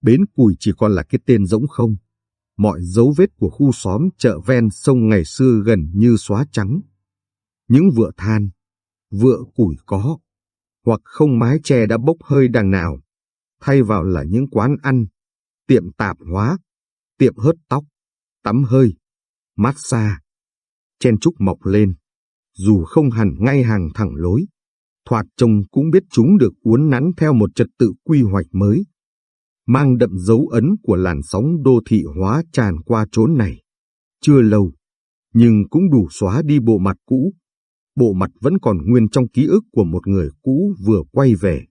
Bến Cùi chỉ còn là cái tên rỗng không. Mọi dấu vết của khu xóm chợ ven sông ngày xưa gần như xóa trắng. Những vựa than, vựa củi có, hoặc không mái che đã bốc hơi đằng nào, thay vào là những quán ăn, tiệm tạp hóa, tiệm hớt tóc, tắm hơi, massage, chen trúc mọc lên, dù không hẳn ngay hàng thẳng lối. Thoạt trông cũng biết chúng được uốn nắn theo một trật tự quy hoạch mới, mang đậm dấu ấn của làn sóng đô thị hóa tràn qua chốn này. Chưa lâu, nhưng cũng đủ xóa đi bộ mặt cũ. Bộ mặt vẫn còn nguyên trong ký ức của một người cũ vừa quay về.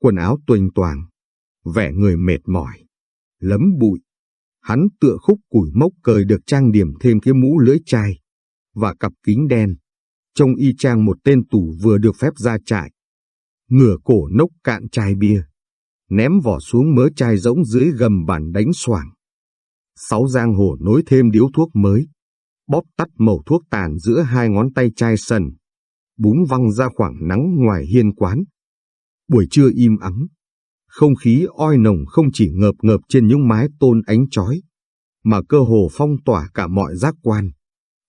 Quần áo tuềnh toàng, vẻ người mệt mỏi, lấm bụi. Hắn tựa khúc củi mốc cời được trang điểm thêm cái mũ lưỡi chai và cặp kính đen, trông y chang một tên tù vừa được phép ra trại. Ngửa cổ nốc cạn chai bia, ném vỏ xuống mớ chai rỗng dưới gầm bàn đánh xoảng. Sáu giang hồ nối thêm điếu thuốc mới, bóp tắt màu thuốc tàn giữa hai ngón tay chai sần, búng văng ra khoảng nắng ngoài hiên quán. Buổi trưa im ắng, không khí oi nồng không chỉ ngợp ngợp trên những mái tôn ánh chói, mà cơ hồ phong tỏa cả mọi giác quan,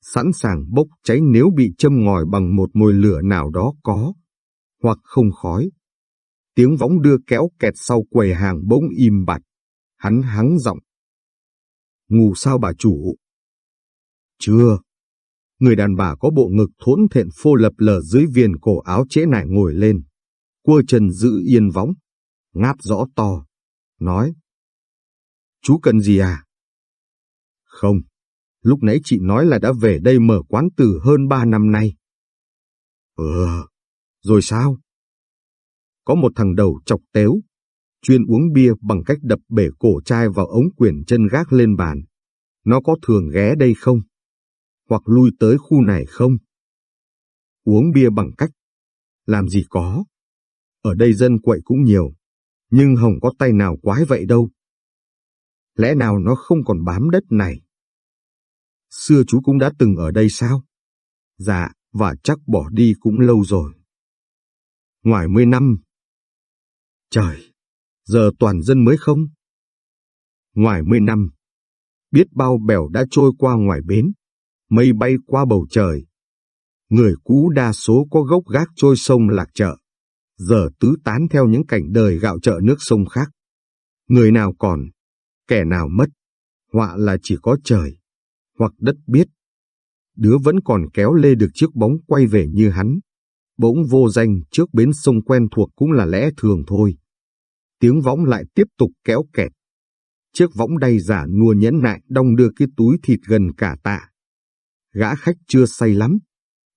sẵn sàng bốc cháy nếu bị châm ngòi bằng một mồi lửa nào đó có, hoặc không khói. Tiếng võng đưa kéo kẹt sau quầy hàng bỗng im bặt, hắn hắng giọng. Ngủ sao bà chủ? Chưa. Người đàn bà có bộ ngực thốn thẹn phô lập lờ dưới viền cổ áo trễ nải ngồi lên, cua chân giữ yên võng, ngáp rõ to, nói. Chú cần gì à? Không, lúc nãy chị nói là đã về đây mở quán từ hơn ba năm nay. Ừ, rồi sao? Có một thằng đầu chọc téo, chuyên uống bia bằng cách đập bể cổ chai vào ống quyển chân gác lên bàn. Nó có thường ghé đây không? Hoặc lui tới khu này không? Uống bia bằng cách? Làm gì có? Ở đây dân quậy cũng nhiều, nhưng Hồng có tay nào quái vậy đâu. Lẽ nào nó không còn bám đất này? Xưa chú cũng đã từng ở đây sao? Dạ, và chắc bỏ đi cũng lâu rồi. Ngoài mươi năm. Trời, giờ toàn dân mới không? Ngoài mươi năm, biết bao bèo đã trôi qua ngoài bến, mây bay qua bầu trời. Người cũ đa số có gốc gác trôi sông lạc chợ, giờ tứ tán theo những cảnh đời gạo chợ nước sông khác. Người nào còn, kẻ nào mất, họa là chỉ có trời, hoặc đất biết. Đứa vẫn còn kéo lê được chiếc bóng quay về như hắn. Bỗng vô danh trước bến sông quen thuộc cũng là lẽ thường thôi. Tiếng võng lại tiếp tục kéo kẹt. Chiếc võng đầy giả nùa nhẫn nại đong đưa cái túi thịt gần cả tạ. Gã khách chưa say lắm.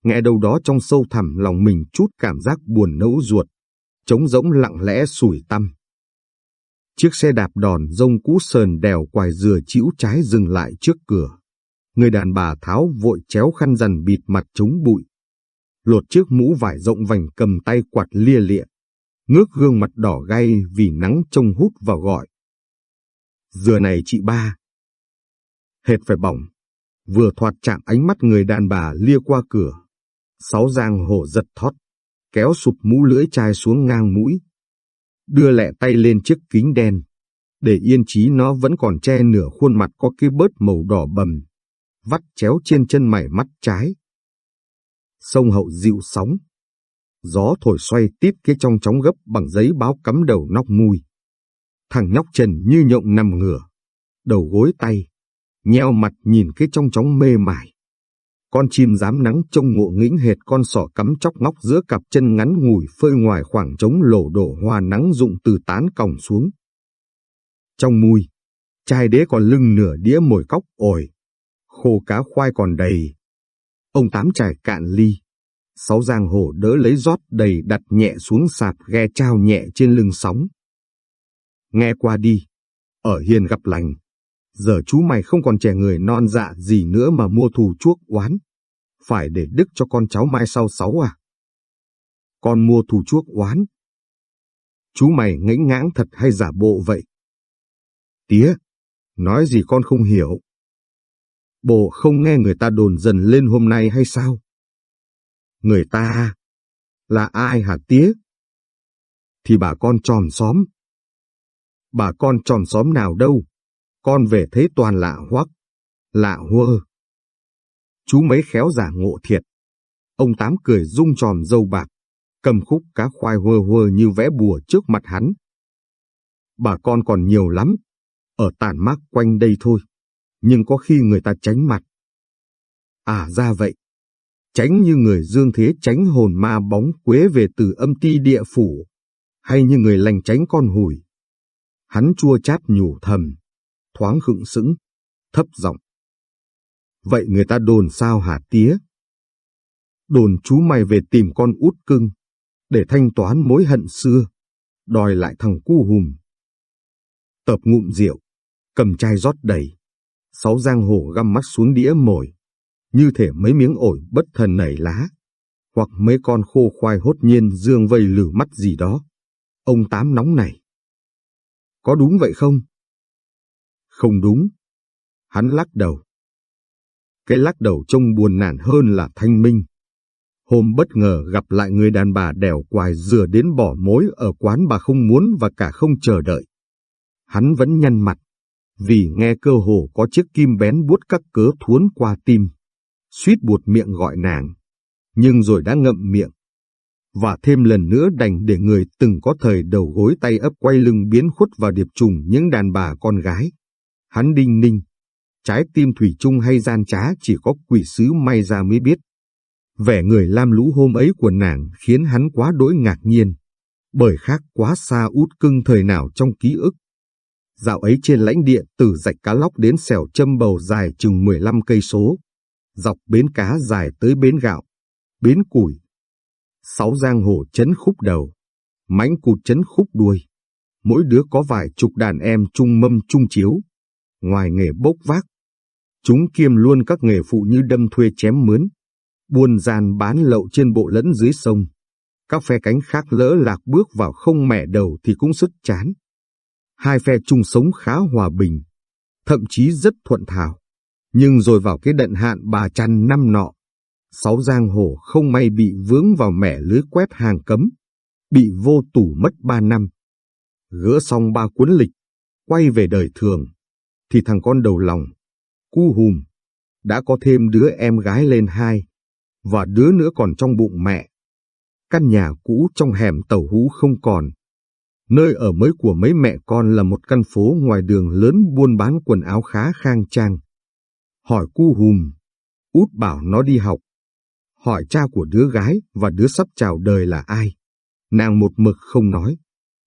Nghe đâu đó trong sâu thẳm lòng mình chút cảm giác buồn nẫu ruột. Trống rỗng lặng lẽ sủi tăm. Chiếc xe đạp đòn rông cũ sờn đèo quài dừa chĩu trái dừng lại trước cửa. Người đàn bà tháo vội chéo khăn rằn bịt mặt chống bụi. Lột chiếc mũ vải rộng vành cầm tay quạt lia lịa. Ngước gương mặt đỏ gay vì nắng trông hút vào gọi. Dừa này chị ba. Hệt phải bỏng. Vừa thoạt chạm ánh mắt người đàn bà lia qua cửa. Sáu giang hổ giật thót. Kéo sụp mũ lưỡi chai xuống ngang mũi. Đưa lẹ tay lên chiếc kính đen. Để yên trí nó vẫn còn che nửa khuôn mặt có cái bớt màu đỏ bầm vắt chéo trên chân mày mắt trái. Sông hậu dịu sóng. Gió thổi xoay tiếp cái trong chóng gấp bằng giấy báo cắm đầu nóc mui. Thằng nhóc trần như nhộng nằm ngửa, đầu gối tay, nheo mặt nhìn cái trong chóng mê mải. Con chim dám nắng trông ngộ nghĩnh hệt con sỏ cắm chóc ngóc giữa cặp chân ngắn ngủi phơi ngoài khoảng trống lổ đổ hoa nắng rụng từ tán còng xuống. Trong mùi, chai đế còn lưng nửa đĩa mồi cóc ổi, khô cá khoai còn đầy. Ông Tám trải cạn ly. Sáu giang hồ đỡ lấy rót đầy đặt nhẹ xuống sạp ghe trao nhẹ trên lưng sóng. Nghe qua đi, ở hiền gặp lành. Giờ chú mày không còn trẻ người non dạ gì nữa mà mua thù chuốc oán. Phải để đức cho con cháu mai sau sáu à? Con mua thù chuốc oán. Chú mày ngẫy ngãng thật hay giả bộ vậy? Tía, nói gì con không hiểu. Bộ không nghe người ta đồn dần lên hôm nay hay sao? Người ta à? là ai hả tía? Thì bà con tròn xóm. Bà con tròn xóm nào đâu, con về thấy toàn lạ hoắc, lạ hơ. Chú mấy khéo giả ngộ thiệt. Ông Tám cười rung tròn dâu bạc, cầm khúc cá khoai hơ hơ như vẽ bùa trước mặt hắn. Bà con còn nhiều lắm, ở tản mát quanh đây thôi, nhưng có khi người ta tránh mặt. À ra vậy, tránh như người dương thế tránh hồn ma bóng quế về từ âm ti địa phủ, hay như người lành tránh con hùi. Hắn chua chát nhủ thầm, thoáng khựng sững, thấp giọng. Vậy người ta đồn sao hả tía? Đồn chú mày về tìm con út cưng, để thanh toán mối hận xưa, đòi lại thằng cu hùm. Tập ngụm rượu, cầm chai rót đầy, sáu giang hồ găm mắt xuống đĩa mồi, như thể mấy miếng ổi bất thần nảy lá, hoặc mấy con khô khoai hốt nhiên dương vây lử mắt gì đó. Ông Tám nóng này. Có đúng vậy không? Không đúng. Hắn lắc đầu. Cái lắc đầu trông buồn nản hơn là thanh minh. Hôm bất ngờ gặp lại người đàn bà đèo quài dừa đến bỏ mối ở quán bà không muốn và cả không chờ đợi. Hắn vẫn nhăn mặt, vì nghe cơ hồ có chiếc kim bén buốt các cớ thuốn qua tim. Suýt buột miệng gọi nàng, nhưng rồi đã ngậm miệng. Và thêm lần nữa đành để người từng có thời đầu gối tay ấp quay lưng biến khuất vào điệp trùng những đàn bà con gái. Hắn đinh ninh, trái tim thủy chung hay gian trá chỉ có quỷ sứ may ra mới biết. Vẻ người lam lũ hôm ấy của nàng khiến hắn quá đỗi ngạc nhiên, bởi khác quá xa út cưng thời nào trong ký ức. Dạo ấy trên lãnh địa từ rạch cá lóc đến xẻo châm bầu dài chừng 15 cây số, dọc bến cá dài tới bến gạo, bến củi. Sáu giang hồ chấn khúc đầu, mãnh cụt chấn khúc đuôi. Mỗi đứa có vài chục đàn em chung mâm chung chiếu. Ngoài nghề bốc vác, chúng kiêm luôn các nghề phụ như đâm thuê chém mướn, buôn gian bán lậu trên bộ lẫn dưới sông. Các phe cánh khác lỡ lạc bước vào không mẻ đầu thì cũng sức chán. Hai phe chung sống khá hòa bình, thậm chí rất thuận thảo. Nhưng rồi vào cái đận hạn bà chăn năm nọ, sáu giang hồ không may bị vướng vào mẻ lưới quét hàng cấm, bị vô tủ mất ba năm. Gỡ xong ba cuốn lịch, quay về đời thường, thì thằng con đầu lòng, cu hùm, đã có thêm đứa em gái lên hai, và đứa nữa còn trong bụng mẹ. Căn nhà cũ trong hẻm tàu hú không còn. Nơi ở mới của mấy mẹ con là một căn phố ngoài đường lớn buôn bán quần áo khá khang trang. Hỏi cu hùm, út bảo nó đi học. Hỏi cha của đứa gái và đứa sắp chào đời là ai. Nàng một mực không nói,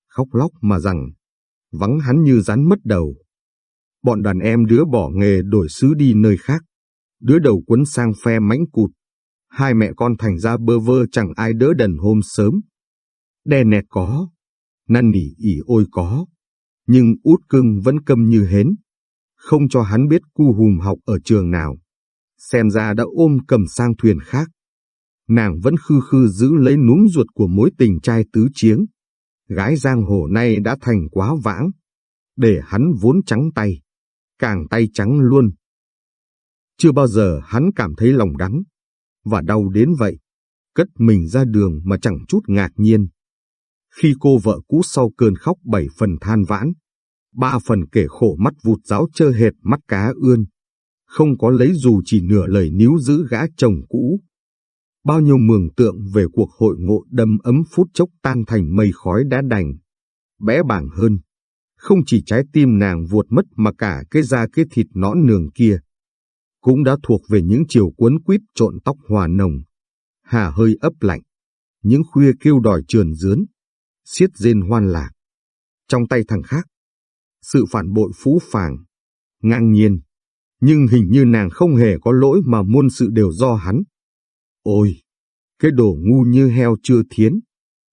khóc lóc mà rằng, vắng hắn như rắn mất đầu. Bọn đàn em đứa bỏ nghề đổi xứ đi nơi khác, đứa đầu quấn sang phe mãnh cụt, hai mẹ con thành ra bơ vơ chẳng ai đỡ đần hôm sớm. Đè nẹt có, năn nỉ ỉ ôi có, nhưng út cưng vẫn câm như hến, không cho hắn biết cu hùm học ở trường nào. Xem ra đã ôm cầm sang thuyền khác. Nàng vẫn khư khư giữ lấy núm ruột của mối tình trai tứ chiếng. Gái giang hồ nay đã thành quá vãng, để hắn vốn trắng tay, càng tay trắng luôn. Chưa bao giờ hắn cảm thấy lòng đắng, và đau đến vậy, cất mình ra đường mà chẳng chút ngạc nhiên. Khi cô vợ cũ sau cơn khóc bảy phần than vãn, ba phần kể khổ mắt vụt giáo chơ hệt mắt cá ươn, không có lấy dù chỉ nửa lời níu giữ gã chồng cũ. Bao nhiêu mường tượng về cuộc hội ngộ đâm ấm phút chốc tan thành mây khói đã đành. Bé bảng hơn, không chỉ trái tim nàng vuột mất mà cả cái da cái thịt nõn nường kia cũng đã thuộc về những chiều cuốn quýt trộn tóc hòa nồng, hà hơi ấp lạnh, những khuya kêu đòi trườn dướn, xiết rên hoan lạc. Trong tay thằng khác, sự phản bội phú phàng, ngang nhiên, nhưng hình như nàng không hề có lỗi mà muôn sự đều do hắn. Ôi, cái đồ ngu như heo chưa thiến,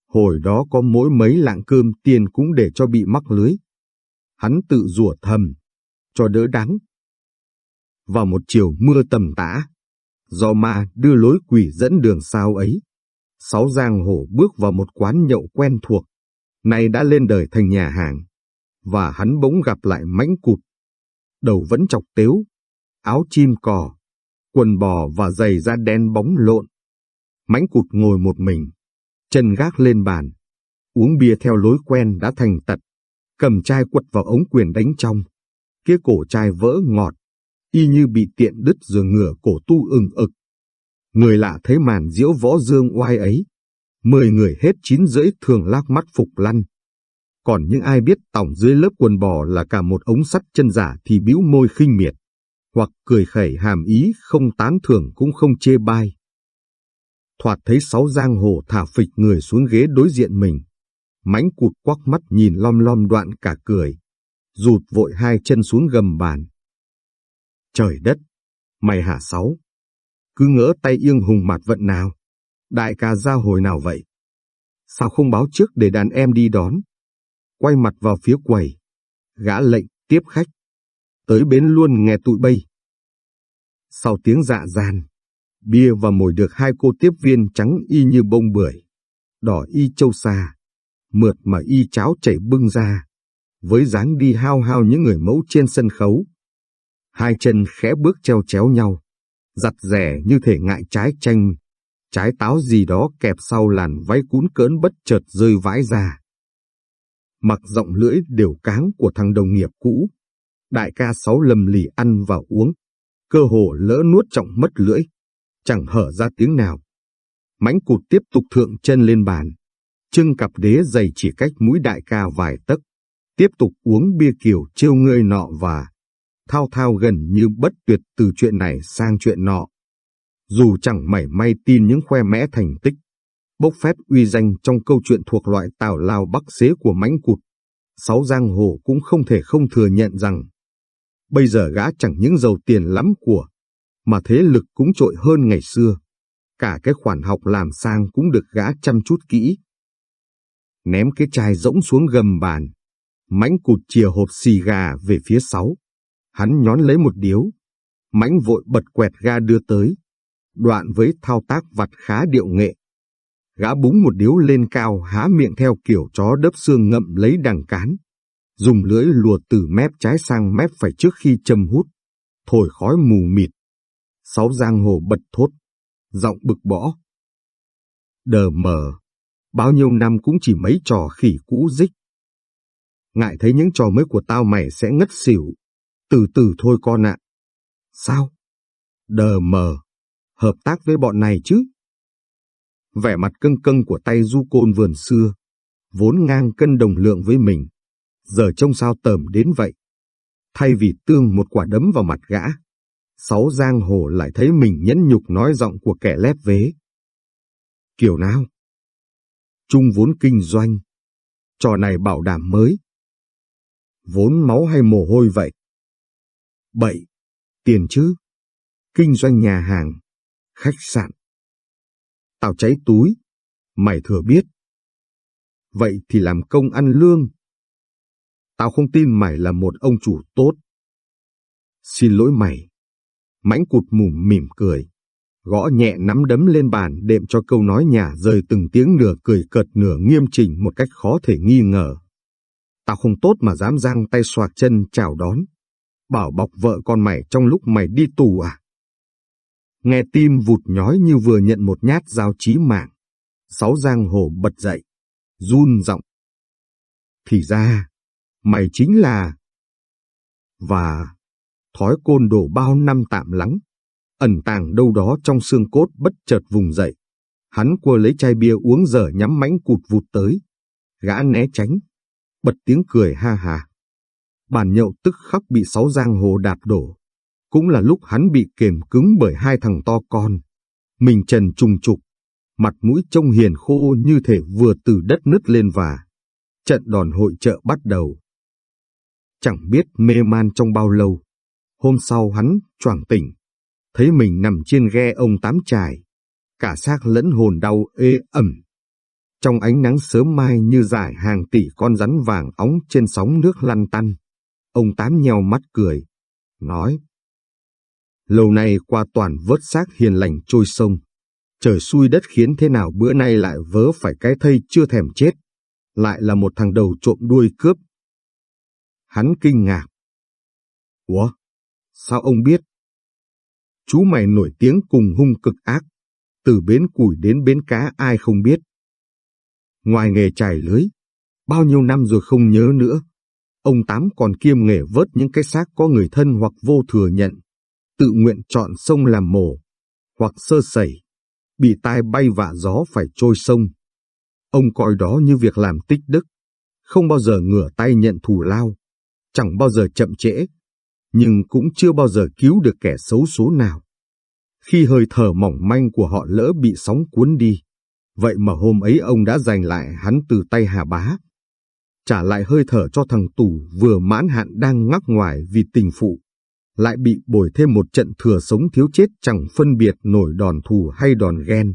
hồi đó có mỗi mấy lạng cơm tiền cũng để cho bị mắc lưới. Hắn tự rủa thầm, cho đỡ đắng vào một chiều mưa tầm tã. Do ma đưa lối quỷ dẫn đường sao ấy. Sáu giang hồ bước vào một quán nhậu quen thuộc, nay đã lên đời thành nhà hàng. Và hắn bỗng gặp lại mãnh cụt. Đầu vẫn chọc tếu, áo chim cò, quần bò và giày da đen bóng lộn. Mãnh cụt ngồi một mình, chân gác lên bàn, uống bia theo lối quen đã thành tật. cầm chai quật vào ống quyền đánh trong. Kia cổ chai vỡ ngọt, y như bị tiện đứt rồi ngửa cổ tu ừng ực. Người lạ thấy màn diễu võ dương oai ấy. Mười người hết chín rưỡi thường lác mắt phục lăn. Còn những ai biết tổng dưới lớp quần bò là cả một ống sắt chân giả thì bĩu môi khinh miệt, hoặc cười khẩy hàm ý không tán thưởng cũng không chê bai. Thoạt thấy sáu giang hồ thả phịch người xuống ghế đối diện mình. Mánh cụt quắc mắt nhìn lom lom đoạn cả cười. Rụt vội hai chân xuống gầm bàn. Trời đất! Mày hả sáu? Cứ ngỡ tay yên hùng mặt vận nào? Đại ca ra hồi nào vậy? Sao không báo trước để đàn em đi đón? Quay mặt vào phía quầy. Gã lệnh tiếp khách. Tới bến luôn nghe tụi bay. Sau tiếng dạ gian, bia và mồi được hai cô tiếp viên trắng y như bông bưởi, đỏ y châu xa, mượt mà y cháo chảy bưng ra, với dáng đi hao hao những người mẫu trên sân khấu. Hai chân khẽ bước treo chéo nhau, giặt rẻ như thể ngại trái chanh, trái táo gì đó kẹp sau làn váy cún cỡn bất chợt rơi vãi ra. Mặc giọng lưỡi đều cáng của thằng đồng nghiệp cũ, đại ca sáu lầm lì ăn và uống, cơ hồ lỡ nuốt trọng mất lưỡi, chẳng hở ra tiếng nào. Mãnh cụt tiếp tục thượng chân lên bàn, trưng cặp đế dày chỉ cách mũi đại ca vài tấc, tiếp tục uống bia kiểu trêu ngươi nọ và thao thao gần như bất tuyệt từ chuyện này sang chuyện nọ. Dù chẳng mảy may tin những khoe mẽ thành tích, bốc phép uy danh trong câu chuyện thuộc loại tào lao bắc xế của mãnh cụt, sáu giang hồ cũng không thể không thừa nhận rằng bây giờ gã chẳng những giàu tiền lắm của, mà thế lực cũng trội hơn ngày xưa. Cả cái khoản học làm sang cũng được gã chăm chút kỹ. Ném cái chai rỗng xuống gầm bàn, mãnh cụt chìa hộp xì gà về phía sáu. Hắn nhón lấy một điếu, mãnh vội bật quẹt ga đưa tới, đoạn với thao tác vặt khá điệu nghệ. Gã búng một điếu lên cao há miệng theo kiểu chó đớp xương ngậm lấy đằng cán, dùng lưỡi lùa từ mép trái sang mép phải trước khi châm hút, thổi khói mù mịt. Sáu giang hồ bật thốt, giọng bực bõ. Đờ mờ, bao nhiêu năm cũng chỉ mấy trò khỉ cũ dích. Ngại thấy những trò mới của tao mày sẽ ngất xỉu, từ từ thôi con ạ. Sao? Đờ mờ, hợp tác với bọn này chứ? Vẻ mặt cưng cưng của tay du côn vườn xưa, vốn ngang cân đồng lượng với mình, giờ trông sao tởm đến vậy. Thay vì tương một quả đấm vào mặt gã, sáu giang hồ lại thấy mình nhẫn nhục nói giọng của kẻ lép vế. Kiểu nào? Trung vốn kinh doanh, trò này bảo đảm mới. Vốn máu hay mồ hôi vậy? Bậy, tiền chứ, kinh doanh nhà hàng, khách sạn. Tao cháy túi, mày thừa biết. Vậy thì làm công ăn lương, Tao không tin mày là một ông chủ tốt. Xin lỗi mày. Mãnh cụt mùm mỉm cười. Gõ nhẹ nắm đấm lên bàn đệm cho câu nói nhà rời từng tiếng nửa cười cợt nửa nghiêm chỉnh một cách khó thể nghi ngờ. Tao không tốt mà dám giang tay xoạc chân chào đón. Bảo bọc vợ con mày trong lúc mày đi tù à? Nghe tim vụt nhói như vừa nhận một nhát dao chí mạng. Sáu giang hồ bật dậy, run giọng. Thì ra, Mày chính là... Và thói côn đồ bao năm tạm lắng, ẩn tàng đâu đó trong xương cốt bất chợt vùng dậy. Hắn quơ lấy chai bia uống dở nhắm mánh cụt vụt tới. Gã né tránh, bật tiếng cười ha hà. Bàn nhậu tức khắc bị sáu giang hồ đạp đổ. Cũng là lúc hắn bị kềm cứng bởi hai thằng to con. Mình trần trùng trục, mặt mũi trông hiền khô như thể vừa từ đất nứt lên và trận đòn hội trợ bắt đầu. Chẳng biết mê man trong bao lâu. Hôm sau hắn choàng tỉnh, thấy mình nằm trên ghe ông tám trải, cả xác lẫn hồn đau ê ẩm. Trong ánh nắng sớm mai như giải hàng tỷ con rắn vàng óng trên sóng nước lăn tăn, ông tám nheo mắt cười, nói. Lâu nay qua toàn vớt xác hiền lành trôi sông, trời xui đất khiến thế nào bữa nay lại vớ phải cái thây chưa thèm chết, lại là một thằng đầu trộm đuôi cướp Hắn kinh ngạc. Ủa? Sao ông biết? Chú mày nổi tiếng cùng hung cực ác. Từ bến củi đến bến cá ai không biết. Ngoài nghề trải lưới, bao nhiêu năm rồi không nhớ nữa. Ông Tám còn kiêm nghề vớt những cái xác có người thân hoặc vô thừa nhận, tự nguyện chọn sông làm mồ hoặc sơ sẩy, bị tai bay vạ gió phải trôi sông. Ông coi đó như việc làm tích đức, không bao giờ ngửa tay nhận thù lao, chẳng bao giờ chậm trễ, nhưng cũng chưa bao giờ cứu được kẻ xấu số nào. Khi hơi thở mỏng manh của họ lỡ bị sóng cuốn đi, vậy mà hôm ấy ông đã giành lại hắn từ tay Hà Bá. Trả lại hơi thở cho thằng tù vừa mãn hạn đang ngắc ngoài vì tình phụ, lại bị bồi thêm một trận thừa sống thiếu chết chẳng phân biệt nổi đòn thù hay đòn ghen.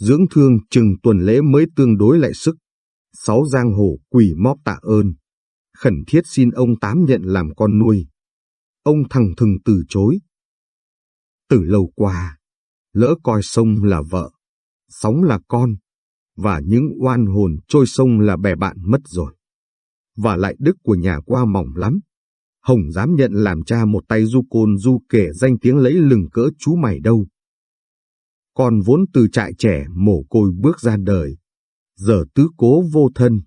Dưỡng thương chừng tuần lễ mới tương đối lại sức. Sáu giang hồ quỷ móp tạ ơn. Khẩn thiết xin ông Tám nhận làm con nuôi. Ông thằng thừng từ chối. Từ lâu qua, lỡ coi sông là vợ, sóng là con, và những oan hồn trôi sông là bè bạn mất rồi. Và lại đức của nhà qua mỏng lắm. Hồng dám nhận làm cha một tay du côn du kể danh tiếng lấy lừng cỡ chú mày đâu. Con vốn từ trại trẻ mồ côi bước ra đời, giờ tứ cố vô thân.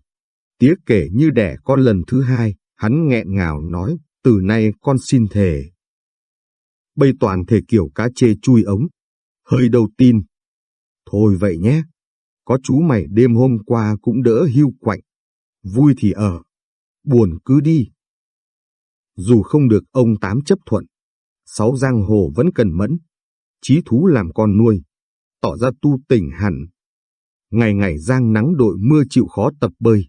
Tía kể như đẻ con lần thứ hai, hắn nghẹn ngào nói, từ nay con xin thề. Bây toàn thể kiểu cá chê chui ống, hơi đầu tin. Thôi vậy nhé, có chú mày đêm hôm qua cũng đỡ hưu quạnh, vui thì ở, buồn cứ đi. Dù không được ông Tám chấp thuận, sáu giang hồ vẫn cần mẫn, trí thú làm con nuôi, tỏ ra tu tỉnh hẳn. Ngày ngày giang nắng đội mưa chịu khó tập bơi,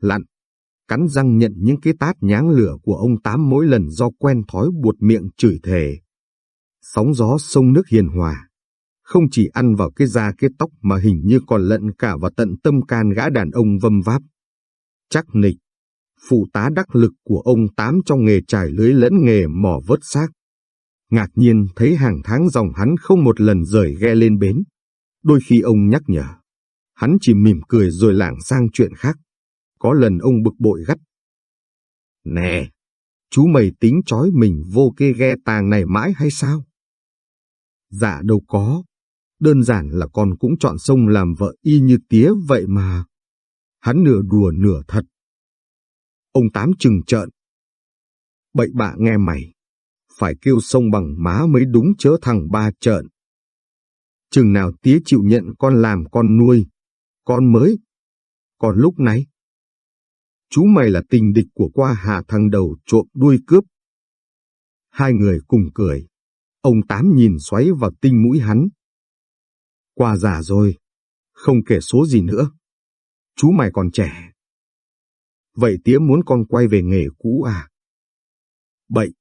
lặn, cắn răng nhận những cái tát nháng lửa của ông Tám mỗi lần do quen thói buột miệng chửi thề. Sóng gió sông nước hiền hòa, không chỉ ăn vào cái da cái tóc mà hình như còn lận cả vào tận tâm can gã đàn ông vâm váp. Chắc nịch, phụ tá đắc lực của ông Tám trong nghề trải lưới lẫn nghề mỏ vớt xác. Ngạc nhiên thấy hàng tháng dòng hắn không một lần rời ghe lên bến. Đôi khi ông nhắc nhở, hắn chỉ mỉm cười rồi lảng sang chuyện khác. Có lần ông bực bội gắt. Nè, chú mày tính trói mình vô kê ghe tàng này mãi hay sao? Dạ đâu có, đơn giản là con cũng chọn sông làm vợ y như tía vậy mà. Hắn nửa đùa nửa thật. Ông Tám trừng trợn. Bậy bạ nghe mày, phải kêu sông bằng má mới đúng chớ thằng ba trợn. Chừng nào tía chịu nhận con làm con nuôi, con mới. Còn lúc này, chú mày là tình địch của qua hạ thằng đầu trộm đuôi cướp. Hai người cùng cười, ông Tám nhìn xoáy vào tinh mũi hắn. Qua già rồi, không kể số gì nữa. Chú mày còn trẻ, Vậy tía muốn con quay về nghề cũ à? Bậy,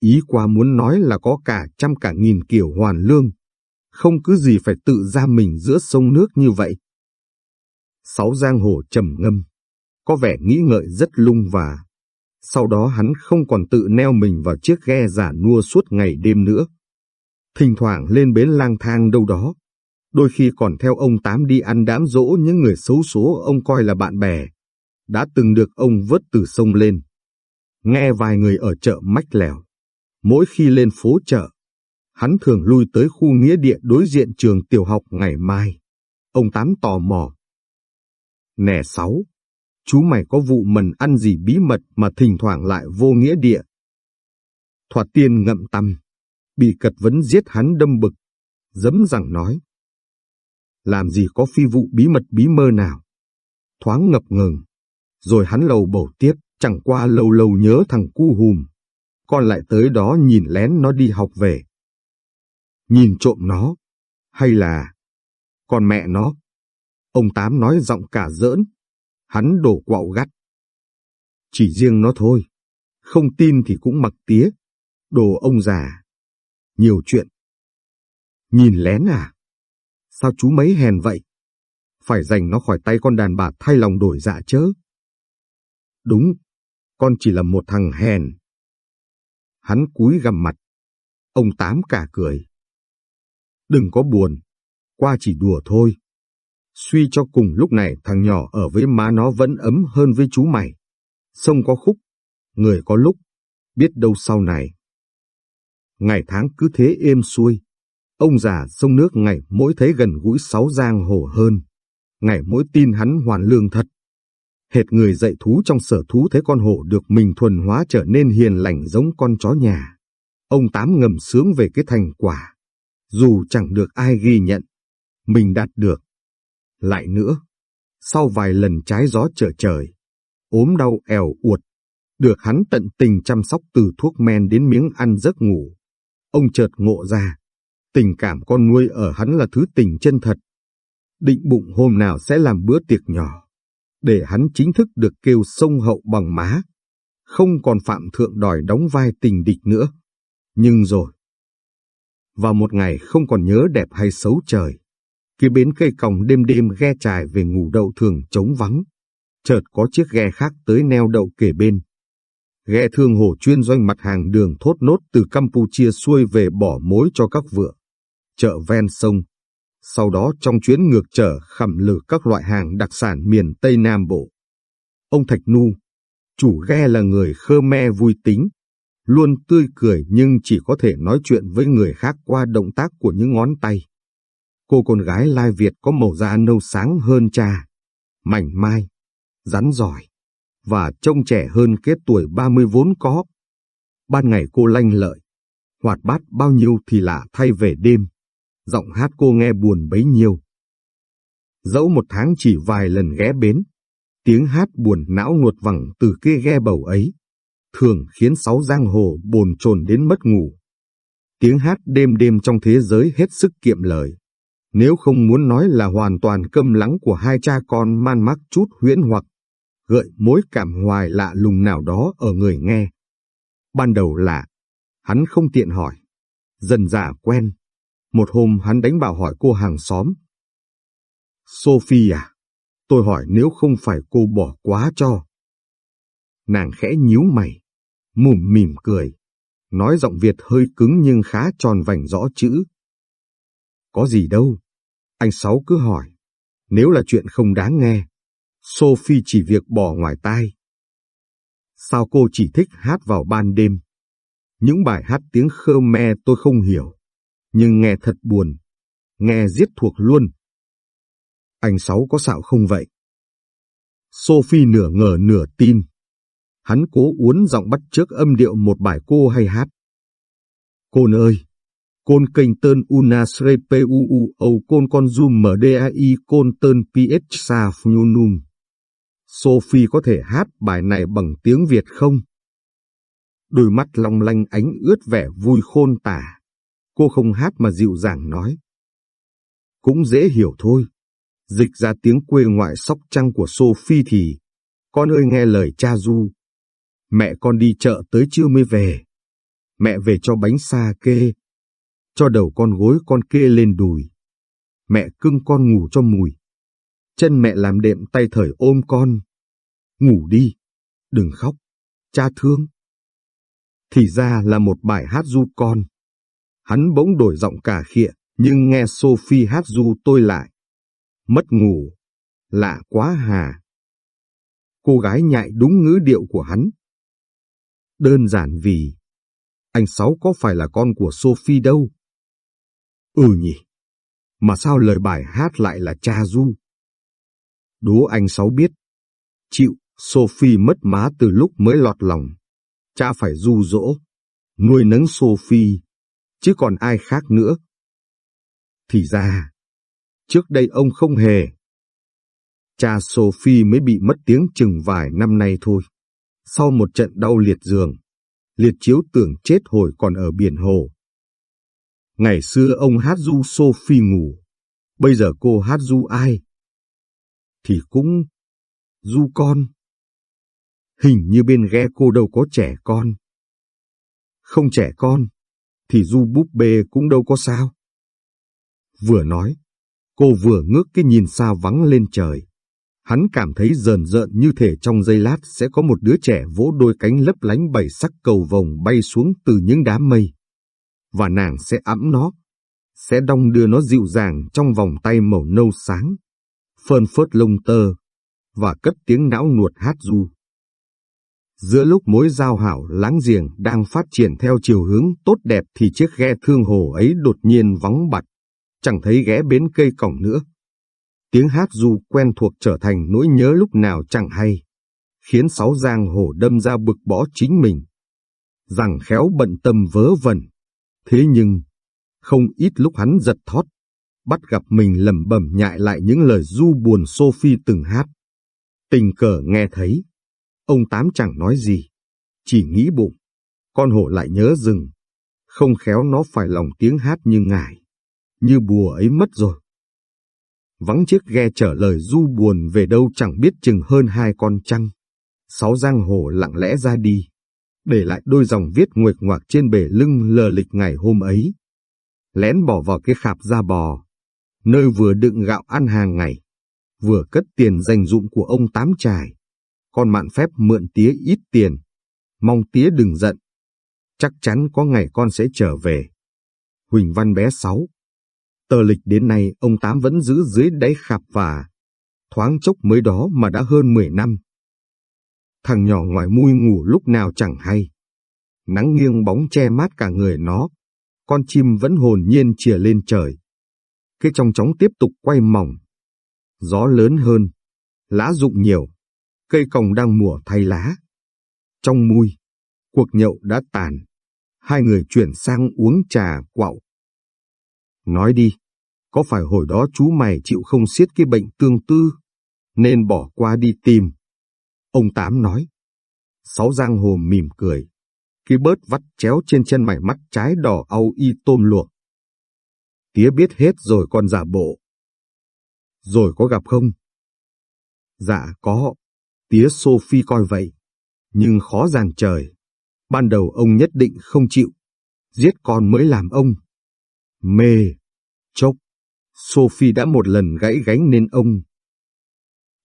ý qua muốn nói là có cả trăm cả nghìn kiểu hoàn lương. Không cứ gì phải tự ra mình giữa sông nước như vậy. Sáu giang hồ trầm ngâm, có vẻ nghĩ ngợi rất lung và sau đó hắn không còn tự neo mình vào chiếc ghe giả nua suốt ngày đêm nữa. Thỉnh thoảng lên bến lang thang đâu đó, đôi khi còn theo ông Tám đi ăn đám dỗ những người xấu số ông coi là bạn bè, đã từng được ông vớt từ sông lên. Nghe vài người ở chợ mách lèo. Mỗi khi lên phố chợ, hắn thường lui tới khu nghĩa địa đối diện trường tiểu học ngày mai. Ông Tám tò mò. Nè sáu, chú mày có vụ mần ăn gì bí mật mà thỉnh thoảng lại vô nghĩa địa. Thoạt tiên ngậm tâm, bị cật vấn giết hắn đâm bực, dấm rằng nói. Làm gì có phi vụ bí mật bí mơ nào. Thoáng ngập ngừng, rồi hắn lầu bầu tiếp, chẳng qua lâu lâu nhớ thằng cu hùm. Con lại tới đó nhìn lén nó đi học về. Nhìn trộm nó, hay là... Con mẹ nó. Ông Tám nói giọng cả giỡn. Hắn đổ quạo gắt. Chỉ riêng nó thôi. Không tin thì cũng mặc tía. Đồ ông già. Nhiều chuyện. Nhìn lén à? Sao chú mấy hèn vậy? Phải giành nó khỏi tay con đàn bà thay lòng đổi dạ chớ. Đúng, con chỉ là một thằng hèn. Hắn cúi gằm mặt. Ông Tám cả cười. Đừng có buồn, qua chỉ đùa thôi. Suy cho cùng lúc này thằng nhỏ ở với má nó vẫn ấm hơn với chú mày. Sông có khúc, người có lúc, biết đâu sau này. Ngày tháng cứ thế êm xuôi. Ông già sông nước ngày mỗi thấy gần gũi sáu giang hồ hơn. Ngày mỗi tin hắn hoàn lương thật. Hệt người dạy thú trong sở thú thấy con hổ được mình thuần hóa trở nên hiền lành giống con chó nhà. Ông Tám ngầm sướng về cái thành quả. Dù chẳng được ai ghi nhận, mình đạt được. Lại nữa, sau vài lần trái gió trở trời, ốm đau eo uột, được hắn tận tình chăm sóc từ thuốc men đến miếng ăn giấc ngủ. Ông chợt ngộ ra, tình cảm con nuôi ở hắn là thứ tình chân thật. Định bụng hôm nào sẽ làm bữa tiệc nhỏ, để hắn chính thức được kêu sông hậu bằng má, không còn phạm thượng đòi đóng vai tình địch nữa. Nhưng rồi, vào một ngày không còn nhớ đẹp hay xấu trời, phía bến cây còng đêm đêm ghe trải về ngủ đậu thường trống vắng, chợt có chiếc ghe khác tới neo đậu kề bên. Ghe thương hồ chuyên doanh mặt hàng đường thốt nốt từ Campuchia xuôi về bỏ mối cho các vựa. Chợ ven sông. Sau đó trong chuyến ngược trở khẩm lử các loại hàng đặc sản miền Tây Nam Bộ. Ông Thạch Nu, chủ ghe là người Khmer vui tính, luôn tươi cười nhưng chỉ có thể nói chuyện với người khác qua động tác của những ngón tay. Cô con gái Lai Việt có màu da nâu sáng hơn cha, mảnh mai, rắn giỏi, và trông trẻ hơn kết tuổi 30 vốn có. Ban ngày cô lanh lợi, hoạt bát bao nhiêu thì lạ thay về đêm, giọng hát cô nghe buồn bấy nhiêu. Dẫu một tháng chỉ vài lần ghé bến, tiếng hát buồn não nuột vẳng từ kia ghe bầu ấy, thường khiến sáu giang hồ bồn chồn đến mất ngủ. Tiếng hát đêm đêm trong thế giới hết sức kiệm lời. Nếu không muốn nói là hoàn toàn câm lắng của hai cha con man mác chút huyễn hoặc gợi mối cảm hoài lạ lùng nào đó ở người nghe. Ban đầu là hắn không tiện hỏi. Dần dà quen. Một hôm hắn đánh bảo hỏi cô hàng xóm. Sophie à, tôi hỏi nếu không phải cô bỏ quá cho. Nàng khẽ nhíu mày, mùm mỉm cười, nói giọng Việt hơi cứng nhưng khá tròn vành rõ chữ. Có gì đâu, anh Sáu cứ hỏi, nếu là chuyện không đáng nghe, Sophie chỉ việc bỏ ngoài tai. Sao cô chỉ thích hát vào ban đêm? Những bài hát tiếng Khmer tôi không hiểu, nhưng nghe thật buồn, nghe giết thuộc luôn. Anh Sáu có xạo không vậy? Sophie nửa ngờ nửa tin. Hắn cố uốn giọng bắt trước âm điệu một bài cô hay hát. Côn ơi! Côn kênh tơn una sre pu âu côn con zoom mdai côn tơn ph sa phunum. Sophie có thể hát bài này bằng tiếng Việt không? Đôi mắt long lanh ánh ướt vẻ vui khôn tả. Cô không hát mà dịu dàng nói. Cũng dễ hiểu thôi. Dịch ra tiếng quê ngoại sóc trăng của Sophie thì, con ơi nghe lời cha Du. Mẹ con đi chợ tới trưa mới về. Mẹ về cho bánh xa kê. Cho đầu con gối con kê lên đùi. Mẹ cưng con ngủ cho mùi. Chân mẹ làm đệm tay thời ôm con. Ngủ đi, đừng khóc, cha thương. Thì ra là một bài hát du con. Hắn bỗng đổi giọng cả khịa, nhưng nghe Sophie hát du tôi lại. Mất ngủ, lạ quá hà. Cô gái nhại đúng ngữ điệu của hắn. Đơn giản vì, anh Sáu có phải là con của Sophie đâu. Ừ nhỉ, mà sao lời bài hát lại là cha du? Đố anh Sáu biết. Chịu, Sophie mất má từ lúc mới lọt lòng. Cha phải du dỗ, nuôi nấng Sophie, chứ còn ai khác nữa. Thì ra, trước đây ông không hề. Cha Sophie mới bị mất tiếng chừng vài năm nay thôi. Sau một trận đau liệt giường, liệt chiếu tưởng chết hồi còn ở biển hồ. Ngày xưa ông hát du Sophie ngủ, bây giờ cô hát du ai? Thì cũng du con. Hình như bên ghe cô đâu có trẻ con. Không trẻ con, thì du búp bê cũng đâu có sao. Vừa nói, cô vừa ngước cái nhìn xa vắng lên trời. Hắn cảm thấy rờn rợn như thể trong giây lát sẽ có một đứa trẻ vỗ đôi cánh lấp lánh bảy sắc cầu vồng bay xuống từ những đám mây. Và nàng sẽ ẵm nó, sẽ đong đưa nó dịu dàng trong vòng tay màu nâu sáng, phơn phớt lông tơ, và cất tiếng não nuột hát du. Giữa lúc mối giao hảo láng giềng đang phát triển theo chiều hướng tốt đẹp thì chiếc ghe thương hồ ấy đột nhiên vắng bặt, chẳng thấy ghé bến cây cổng nữa. Tiếng hát du quen thuộc trở thành nỗi nhớ lúc nào chẳng hay, khiến sáu giang hồ đâm ra bực bõ chính mình. Rằng khéo bận tâm vớ vẩn, thế nhưng, không ít lúc hắn giật thót, bắt gặp mình lẩm bẩm nhại lại những lời du buồn Sophie từng hát. Tình cờ nghe thấy, ông Tám chẳng nói gì, chỉ nghĩ bụng, con hổ lại nhớ rừng, không khéo nó phải lòng tiếng hát như ngài, như bùa ấy mất rồi. Vắng chiếc ghe trở lời du buồn về đâu chẳng biết chừng hơn hai con trăng. Sáu giang hồ lặng lẽ ra đi, để lại đôi dòng viết nguệch ngoạc trên bể lưng lờ lịch ngày hôm ấy. Lén bỏ vào cái khạp da bò, nơi vừa đựng gạo ăn hàng ngày, vừa cất tiền dành dụng của ông Tám Trải. Con mạn phép mượn tía ít tiền, mong tía đừng giận. Chắc chắn có ngày con sẽ trở về. Huỳnh Văn bé sáu. Tờ lịch đến nay ông Tám vẫn giữ dưới đáy khạp và thoáng chốc mới đó mà đã hơn 10 năm. Thằng nhỏ ngoài mui ngủ lúc nào chẳng hay. Nắng nghiêng bóng che mát cả người nó, con chim vẫn hồn nhiên chìa lên trời. Cái trong chóng tiếp tục quay mỏng. Gió lớn hơn, lá rụng nhiều, cây còng đang mùa thay lá. Trong mui, cuộc nhậu đã tàn. Hai người chuyển sang uống trà quạo. Nói đi, có phải hồi đó chú mày chịu không xiết cái bệnh tương tư, nên bỏ qua đi tìm. Ông Tám nói. Sáu giang hồ mỉm cười. Cái bớt vắt chéo trên chân mày mắt trái đỏ au y tôm luộc. Tía biết hết rồi còn giả bộ. Rồi có gặp không? Dạ có. Tía Sophie coi vậy. Nhưng khó giàn trời. Ban đầu ông nhất định không chịu. Giết con mới làm ông. Mê. Chốc. Sophie đã một lần gãy gánh nên ông.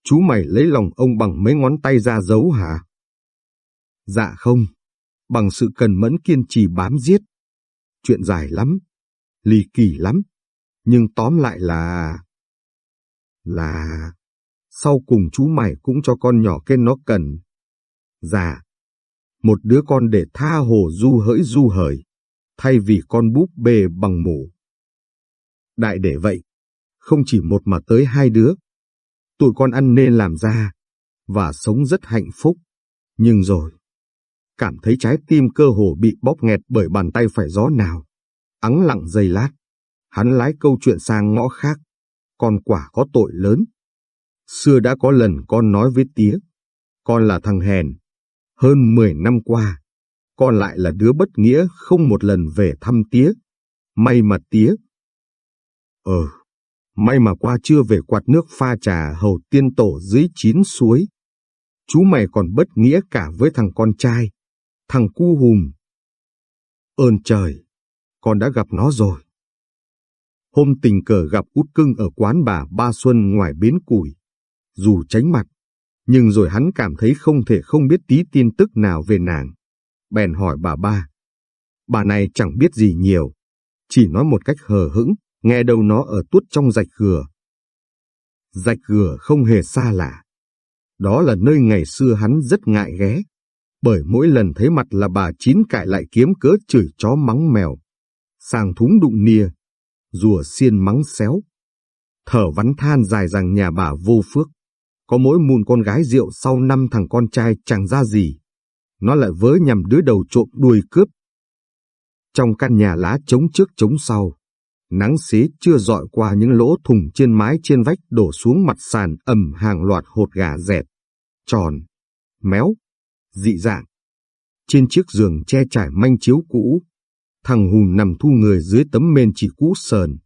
Chú mày lấy lòng ông bằng mấy ngón tay ra giấu hả? Dạ không. Bằng sự cần mẫn kiên trì bám giết. Chuyện dài lắm. Lì kỳ lắm. Nhưng tóm lại là... Là... Sau cùng chú mày cũng cho con nhỏ kia nó cần. Dạ. Một đứa con để tha hồ du hỡi du hời. Thay vì con búp bê bằng mủ. Đại để vậy, không chỉ một mà tới hai đứa. Tụi con ăn nên làm ra, và sống rất hạnh phúc. Nhưng rồi, cảm thấy trái tim cơ hồ bị bóp nghẹt bởi bàn tay phải gió nào. Ắng lặng giây lát, hắn lái câu chuyện sang ngõ khác. Con quả có tội lớn. Xưa đã có lần con nói với tía, con là thằng hèn. Hơn 10 năm qua, con lại là đứa bất nghĩa không một lần về thăm tía. May mà tía Ờ, may mà qua chưa về quạt nước pha trà hầu tiên tổ dưới chín suối. Chú mày còn bất nghĩa cả với thằng con trai, thằng cu hùm. Ơn trời, con đã gặp nó rồi. Hôm tình cờ gặp út cưng ở quán bà Ba Xuân ngoài bến củi. Dù tránh mặt, nhưng rồi hắn cảm thấy không thể không biết tí tin tức nào về nàng. Bèn hỏi bà ba. Bà này chẳng biết gì nhiều, chỉ nói một cách hờ hững nghe đâu nó ở tuốt trong rạch gừa. Rạch gừa không hề xa lạ. Đó là nơi ngày xưa hắn rất ngại ghé, bởi mỗi lần thấy mặt là bà chín cại lại kiếm cớ chửi chó mắng mèo, sàng thúng đụng nia, rùa xiên mắng xéo. Thở vắn than dài rằng nhà bà vô phước, có mỗi mùn con gái rượu sau năm thằng con trai chẳng ra gì. Nó lại vớ nhằm đứa đầu trộm đuôi cướp. Trong căn nhà lá trống trước trống sau, Nắng xế chưa dọi qua những lỗ thùng trên mái trên vách đổ xuống mặt sàn ẩm hàng loạt hột gà dẹt, tròn, méo, dị dạng. Trên chiếc giường che trải manh chiếu cũ, thằng Hùn nằm thu người dưới tấm men chỉ cũ sờn.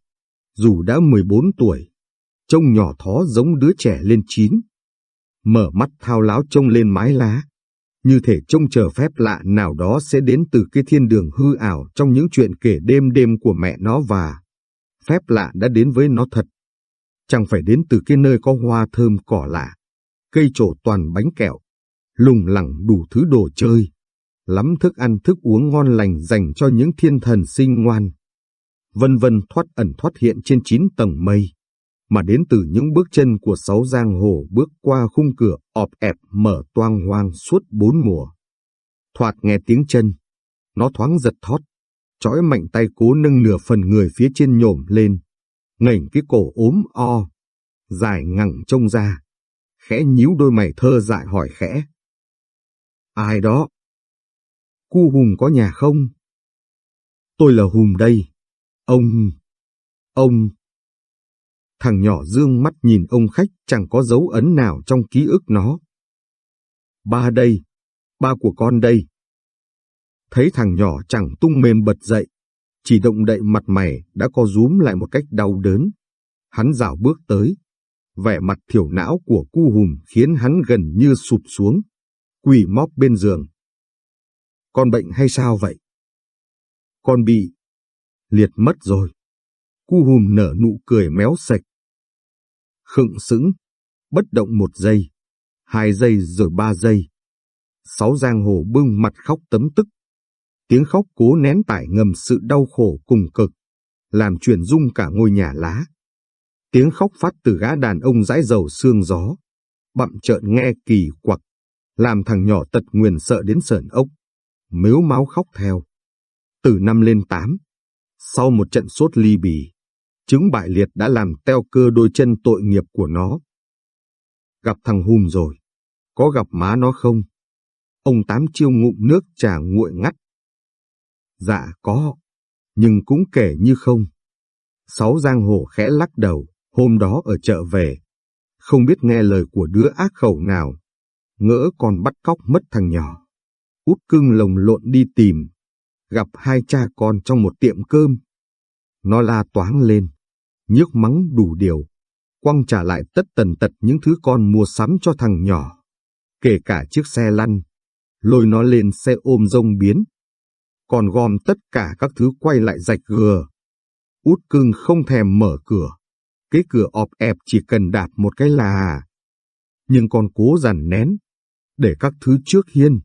Dù đã 14 tuổi, trông nhỏ thó giống đứa trẻ lên chín. Mở mắt thao láo trông lên mái lá, như thể trông chờ phép lạ nào đó sẽ đến từ cái thiên đường hư ảo trong những chuyện kể đêm đêm của mẹ nó và phép lạ đã đến với nó thật. Chẳng phải đến từ cái nơi có hoa thơm cỏ lạ, cây trổ toàn bánh kẹo, lùng lẳng đủ thứ đồ chơi, lắm thức ăn thức uống ngon lành dành cho những thiên thần sinh ngoan. Vân vân thoát ẩn thoát hiện trên chín tầng mây, mà đến từ những bước chân của sáu giang hồ bước qua khung cửa ọp ẹp mở toang hoang suốt bốn mùa. Thoạt nghe tiếng chân, nó thoáng giật thót, chói mạnh tay cố nâng nửa phần người phía trên nhổm lên, ngẩng cái cổ ốm o, dài ngẳng trông ra, khẽ nhíu đôi mày thơ dại hỏi khẽ. Ai đó? Cu Hùng có nhà không? Tôi là Hùng đây. Ông... Ông... Thằng nhỏ dương mắt nhìn ông khách chẳng có dấu ấn nào trong ký ức nó. Ba đây, ba của con đây. Thấy thằng nhỏ chẳng tung mềm bật dậy, chỉ động đậy mặt mày đã co rúm lại một cách đau đớn. Hắn rảo bước tới, vẻ mặt thiểu não của cu hùm khiến hắn gần như sụp xuống, quỳ móc bên giường. Con bệnh hay sao vậy? Con bị liệt mất rồi. Cu hùm nở nụ cười méo sạch. Khựng sững, bất động một giây, hai giây rồi ba giây. Sáu giang hồ bưng mặt khóc tấm tức. Tiếng khóc cố nén tải ngầm sự đau khổ cùng cực, làm chuyển rung cả ngôi nhà lá. Tiếng khóc phát từ gã đàn ông dãi dầu xương gió, bậm trợn nghe kỳ quặc, làm thằng nhỏ tật nguyền sợ đến sờn ốc, mếu máu khóc theo. Từ năm lên tám, sau một trận sốt ly bì, chứng bại liệt đã làm teo cơ đôi chân tội nghiệp của nó. Gặp thằng Hùm rồi, có gặp má nó không? Ông Tám chiêu ngụm nước trà nguội ngắt. Dạ có, nhưng cũng kể như không. Sáu giang hồ khẽ lắc đầu, hôm đó ở chợ về. Không biết nghe lời của đứa ác khẩu nào. Ngỡ còn bắt cóc mất thằng nhỏ. Út cưng lồng lộn đi tìm. Gặp hai cha con trong một tiệm cơm. Nó la toáng lên. Nhức mắng đủ điều. Quăng trả lại tất tần tật những thứ con mua sắm cho thằng nhỏ. Kể cả chiếc xe lăn. Lôi nó lên xe ôm rông biến. Còn gom tất cả các thứ quay lại rạch gừa. Út cưng không thèm mở cửa cái cửa ọp ẹp chỉ cần đạp một cái là... Nhưng con cố dằn nén, để các thứ trước hiên.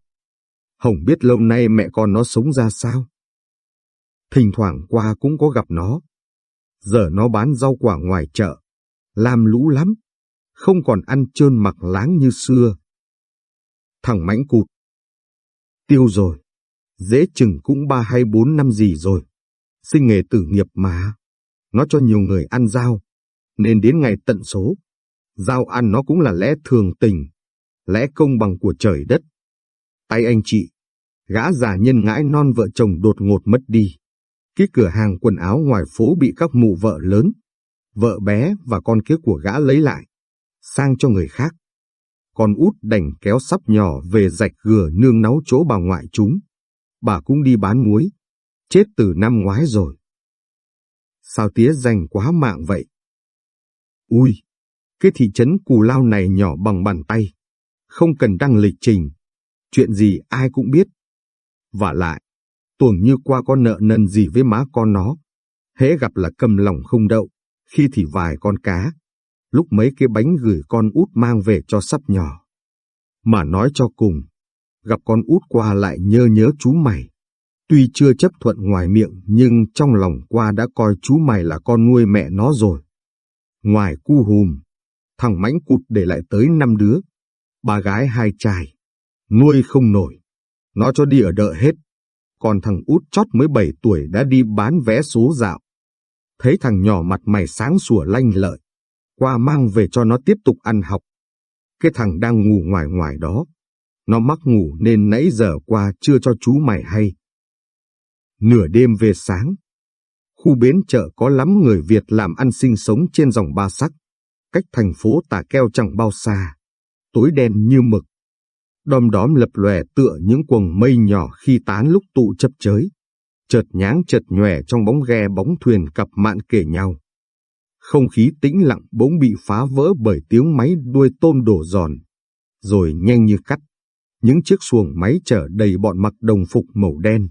Hồng biết lâu nay mẹ con nó sống ra sao. Thỉnh thoảng qua cũng có gặp nó. Giờ nó bán rau quả ngoài chợ, làm lũ lắm, không còn ăn trơn mặc láng như xưa. Thằng mãnh cụt. Tiêu rồi, dễ chừng cũng ba hay bốn năm gì rồi. Sinh nghề tử nghiệp mà. Nó cho nhiều người ăn rau, nên đến ngày tận số, giao ăn nó cũng là lẽ thường tình, lẽ công bằng của trời đất. Tay anh chị, gã già nhân ngãi non vợ chồng đột ngột mất đi. Cái cửa hàng quần áo ngoài phố bị các mụ vợ lớn, vợ bé và con kia của gã lấy lại, sang cho người khác. Con út đành kéo sắp nhỏ về rạch gừa nương náu chỗ bà ngoại chúng. Bà cũng đi bán muối, chết từ năm ngoái rồi. Sao tía dành quá mạng vậy? Ui, cái thị trấn Cù Lao này nhỏ bằng bàn tay, không cần đăng lịch trình, chuyện gì ai cũng biết. Và lại, tuồng như qua có nợ nần gì với má con nó, hễ gặp là cầm lòng không đậu, khi thì vài con cá, lúc mấy cái bánh gửi con út mang về cho sắp nhỏ. Mà nói cho cùng, gặp con út qua lại nhớ nhớ chú mày. Tuy chưa chấp thuận ngoài miệng nhưng trong lòng qua đã coi chú mày là con nuôi mẹ nó rồi. Ngoài cu hùm, thằng mãnh cụt để lại tới năm đứa, ba gái hai trai, nuôi không nổi, nó cho đi ở đợ hết. Còn thằng út chót mới bảy tuổi đã đi bán vé số dạo. Thấy thằng nhỏ mặt mày sáng sủa lanh lợi, qua mang về cho nó tiếp tục ăn học. Cái thằng đang ngủ ngoài ngoài đó, nó mắc ngủ nên nãy giờ qua chưa cho chú mày hay. Nửa đêm về sáng, Khu bến chợ có lắm người Việt làm ăn sinh sống trên dòng ba sắc, cách thành phố tà keo chẳng bao xa, tối đen như mực. Đom đóm lập lòe tựa những quầng mây nhỏ khi tán lúc tụ chấp chới, chợt nháng chợt nhòe trong bóng ghe bóng thuyền cặp mạn kể nhau. Không khí tĩnh lặng bỗng bị phá vỡ bởi tiếng máy đuôi tôm đổ giòn, rồi nhanh như cắt. Những chiếc xuồng máy chở đầy bọn mặc đồng phục màu đen,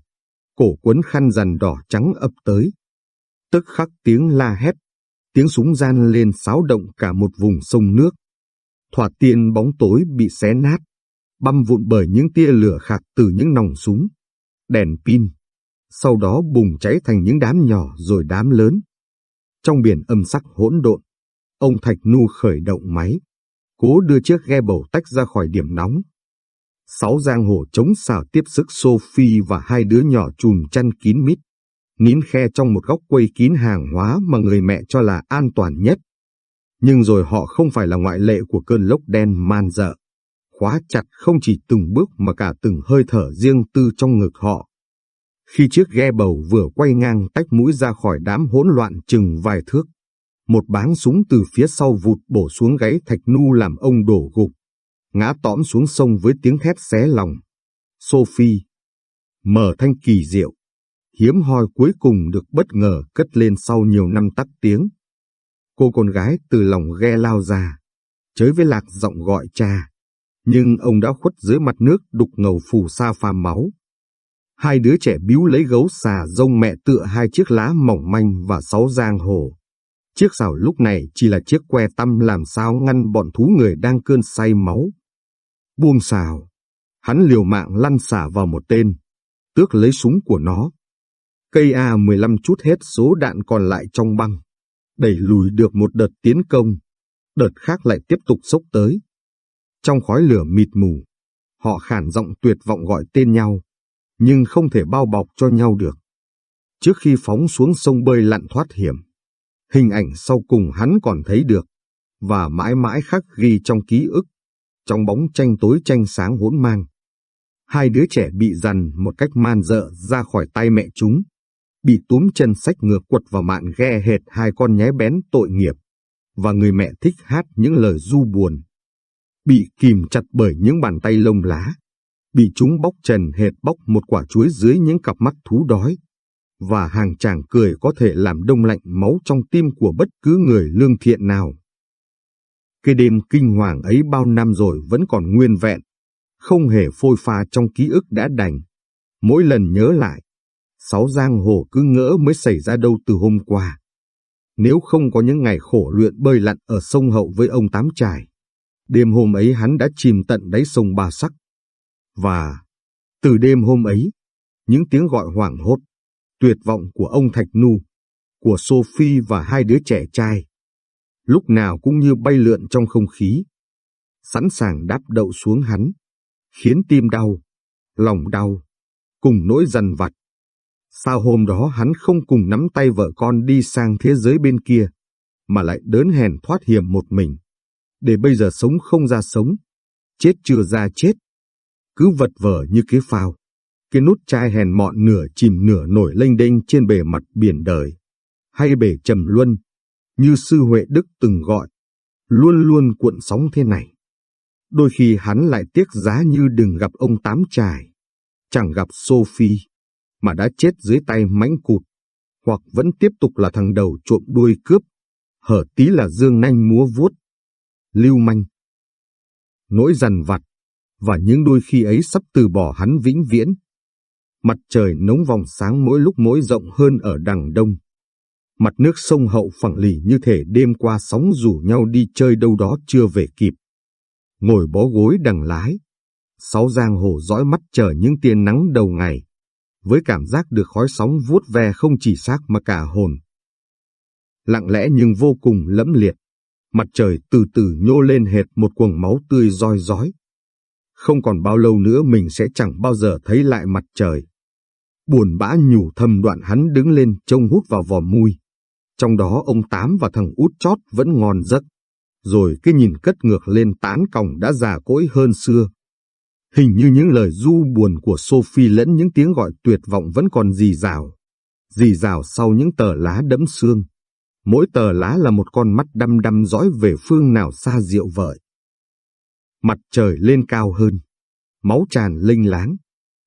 cổ quấn khăn rằn đỏ trắng ập tới, Tức khắc tiếng la hét, tiếng súng gian lên xáo động cả một vùng sông nước. Thoạt tiên bóng tối bị xé nát, băm vụn bởi những tia lửa khạc từ những nòng súng, đèn pin, sau đó bùng cháy thành những đám nhỏ rồi đám lớn. Trong biển âm sắc hỗn độn, ông Thạch Nu khởi động máy, cố đưa chiếc ghe bầu tách ra khỏi điểm nóng. Sáu giang hồ chống xào tiếp sức Sophie và hai đứa nhỏ chùm chăn kín mít nín khe trong một góc quây kín hàng hóa mà người mẹ cho là an toàn nhất. Nhưng rồi họ không phải là ngoại lệ của cơn lốc đen man dợ quá chặt không chỉ từng bước mà cả từng hơi thở riêng tư trong ngực họ. Khi chiếc ghe bầu vừa quay ngang tách mũi ra khỏi đám hỗn loạn chừng vài thước, một báng súng từ phía sau vụt bổ xuống gáy thạch nu làm ông đổ gục, ngã tõm xuống sông với tiếng thét xé lòng. Sophie, mở thanh kỳ diệu, hiếm hoi cuối cùng được bất ngờ cất lên sau nhiều năm tắt tiếng. Cô con gái từ lòng ghe lao ra, chới với lạc giọng gọi cha, nhưng ông đã khuất dưới mặt nước đục ngầu phù sa pha máu. Hai đứa trẻ biếu lấy gấu xà rông mẹ tựa hai chiếc lá mỏng manh và sáu giang hồ. Chiếc xào lúc này chỉ là chiếc que tăm làm sao ngăn bọn thú người đang cơn say máu. Buông xào, hắn liều mạng lăn xả vào một tên, tước lấy súng của nó. Cây A-15 chút hết số đạn còn lại trong băng, đẩy lùi được một đợt tiến công, đợt khác lại tiếp tục sốc tới. Trong khói lửa mịt mù, họ khản giọng tuyệt vọng gọi tên nhau, nhưng không thể bao bọc cho nhau được. Trước khi phóng xuống sông bơi lặn thoát hiểm, hình ảnh sau cùng hắn còn thấy được, và mãi mãi khắc ghi trong ký ức, trong bóng tranh tối tranh sáng hỗn mang. Hai đứa trẻ bị dằn một cách man dợ ra khỏi tay mẹ chúng, bị túm chân sách ngược quật vào mạn ghe hệt hai con nhé bén tội nghiệp, và người mẹ thích hát những lời du buồn. Bị kìm chặt bởi những bàn tay lông lá, bị chúng bóc trần hệt bóc một quả chuối dưới những cặp mắt thú đói, và hàng chàng cười có thể làm đông lạnh máu trong tim của bất cứ người lương thiện nào. Cái đêm kinh hoàng ấy bao năm rồi vẫn còn nguyên vẹn, không hề phôi pha trong ký ức đã đành. Mỗi lần nhớ lại, sáu giang hồ cứ ngỡ mới xảy ra đâu từ hôm qua. Nếu không có những ngày khổ luyện bơi lặn ở sông Hậu với ông Tám Trải, đêm hôm ấy hắn đã chìm tận đáy sông Ba Sắc. Và từ đêm hôm ấy, những tiếng gọi hoảng hốt, tuyệt vọng của ông Thạch Nu, của Sophie và hai đứa trẻ trai, lúc nào cũng như bay lượn trong không khí, sẵn sàng đáp đậu xuống hắn, khiến tim đau, lòng đau, cùng nỗi dằn vặt. Sao hôm đó hắn không cùng nắm tay vợ con đi sang thế giới bên kia, mà lại đớn hèn thoát hiểm một mình, để bây giờ sống không ra sống, chết chưa ra chết, cứ vật vờ như cái phao. Cái nút chai hèn mọn nửa chìm nửa nổi lênh đênh trên bề mặt biển đời, hay bể trầm luân, như sư Huệ Đức từng gọi, luôn luôn cuộn sóng thế này. Đôi khi hắn lại tiếc giá như đừng gặp ông Tám Trải, chẳng gặp Sophie, mà đã chết dưới tay mãnh cụt, hoặc vẫn tiếp tục là thằng đầu trộm đuôi cướp, hở tí là dương nanh múa vuốt. Lưu manh. Nỗi dằn vặt, và những đôi khi ấy sắp từ bỏ hắn vĩnh viễn. Mặt trời nóng vòng sáng mỗi lúc mỗi rộng hơn ở đằng đông. Mặt nước sông hậu phẳng lì như thể đêm qua sóng rủ nhau đi chơi đâu đó chưa về kịp. Ngồi bó gối đằng lái, sáu giang hồ dõi mắt chờ những tia nắng đầu ngày, với cảm giác được khói sóng vuốt ve không chỉ xác mà cả hồn. Lặng lẽ nhưng vô cùng lẫm liệt, mặt trời từ từ nhô lên hệt một cuồng máu tươi roi rói. Không còn bao lâu nữa mình sẽ chẳng bao giờ thấy lại mặt trời. Buồn bã nhủ thầm đoạn hắn đứng lên trông hút vào vò mui. Trong đó ông Tám và thằng út chót vẫn ngon giấc. Rồi cái nhìn cất ngược lên tán còng đã già cỗi hơn xưa. Hình như những lời du buồn của Sophie lẫn những tiếng gọi tuyệt vọng vẫn còn dì rào. Dì rào sau những tờ lá đẫm xương. Mỗi tờ lá là một con mắt đăm đăm dõi về phương nào xa diệu vợi. Mặt trời lên cao hơn. Máu tràn linh láng.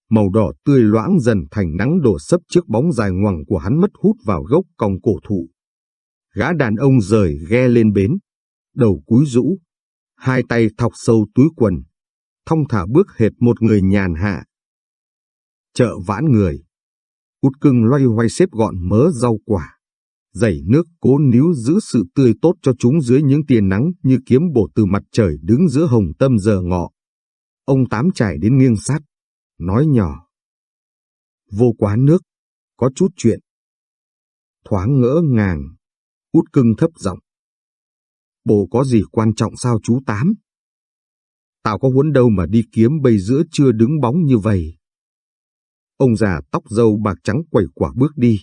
Màu đỏ tươi loãng dần thành nắng đổ sấp trước bóng dài ngoằng của hắn mất hút vào gốc còng cổ thụ. Gã đàn ông rời ghe lên bến, đầu cúi rũ, hai tay thọc sâu túi quần, thong thả bước hệt một người nhàn hạ. Chợ vãn người, út cưng loay hoay xếp gọn mớ rau quả, dày nước cố níu giữ sự tươi tốt cho chúng dưới những tia nắng như kiếm bổ từ mặt trời đứng giữa hồng tâm giờ ngọ. Ông Tám trải đến nghiêng sát, nói nhỏ. Vô quá nước, có chút chuyện. Thoáng ngỡ ngàng, út cưng thấp giọng. Bộ có gì quan trọng sao chú Tám? Tao có huấn đâu mà đi kiếm bây giữa chưa đứng bóng như vậy. Ông già tóc dâu bạc trắng quẩy quả bước đi.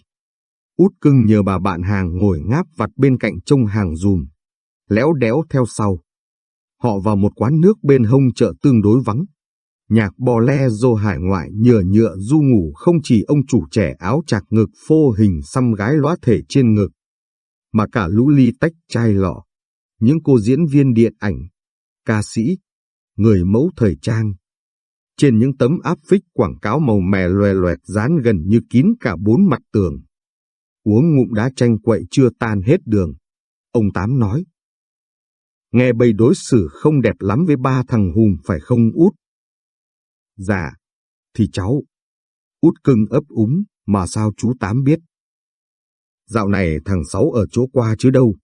Út cưng nhờ bà bạn hàng ngồi ngáp vặt bên cạnh trông hàng dùm. léo đéo theo sau. Họ vào một quán nước bên hông chợ tương đối vắng. Nhạc bò le dô hải ngoại nhựa nhựa du ngủ không chỉ ông chủ trẻ áo chạc ngực phô hình xăm gái lóa thể trên ngực, mà cả lũ ly tách chai lọ, những cô diễn viên điện ảnh, ca sĩ, người mẫu thời trang. Trên những tấm áp phích quảng cáo màu mè loè loẹt dán gần như kín cả bốn mặt tường. Uống ngụm đá chanh quậy chưa tan hết đường. Ông Tám nói. Nghe bầy đối xử không đẹp lắm với ba thằng Hùng phải không út? Dạ, thì cháu. Út cưng ấp úng, mà sao chú Tám biết? Dạo này thằng Sáu ở chỗ qua chứ đâu.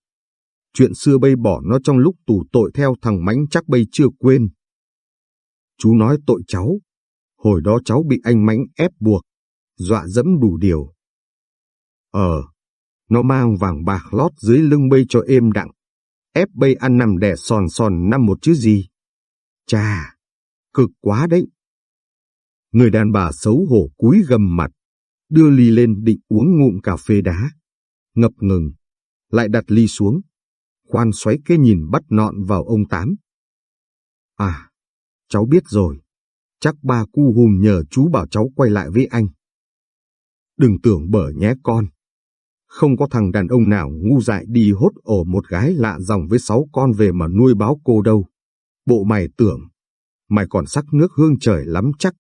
Chuyện xưa bây bỏ nó trong lúc tù tội theo thằng Mánh chắc bây chưa quên. Chú nói tội cháu. Hồi đó cháu bị anh Mánh ép buộc, dọa dẫm đủ điều. Ờ, nó mang vàng bạc lót dưới lưng bây cho êm đặng. Ép bây ăn nằm đẻ sòn sòn năm một chứ gì. Chà, cực quá đấy. Người đàn bà xấu hổ cúi gầm mặt, đưa ly lên định uống ngụm cà phê đá. Ngập ngừng, lại đặt ly xuống, khoan xoáy cái nhìn bắt nọn vào ông Tám. À, cháu biết rồi, chắc ba cu hùm nhờ chú bảo cháu quay lại với anh. Đừng tưởng bở nhé con. Không có thằng đàn ông nào ngu dại đi hốt ổ một gái lạ dòng với sáu con về mà nuôi báo cô đâu. Bộ mày tưởng, mày còn sắc nước hương trời lắm chắc.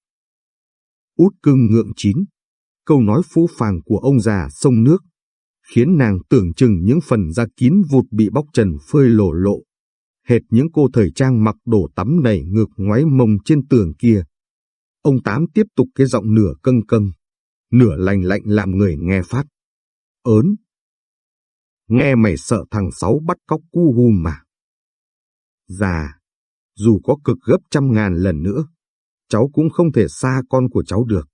Út cưng ngượng chín, câu nói phũ phàng của ông già sông nước, khiến nàng tưởng chừng những phần da kín vụt bị bóc trần phơi lổ lộ. Hệt những cô thời trang mặc đồ tắm nảy ngược ngoái mông trên tường kia. Ông Tám tiếp tục cái giọng nửa câng câng, nửa lành lạnh làm người nghe phát. Ớn. Nghe mày sợ thằng Sáu bắt cóc cu hùm mà. Già, dù có cực gấp trăm ngàn lần nữa, cháu cũng không thể xa con của cháu được.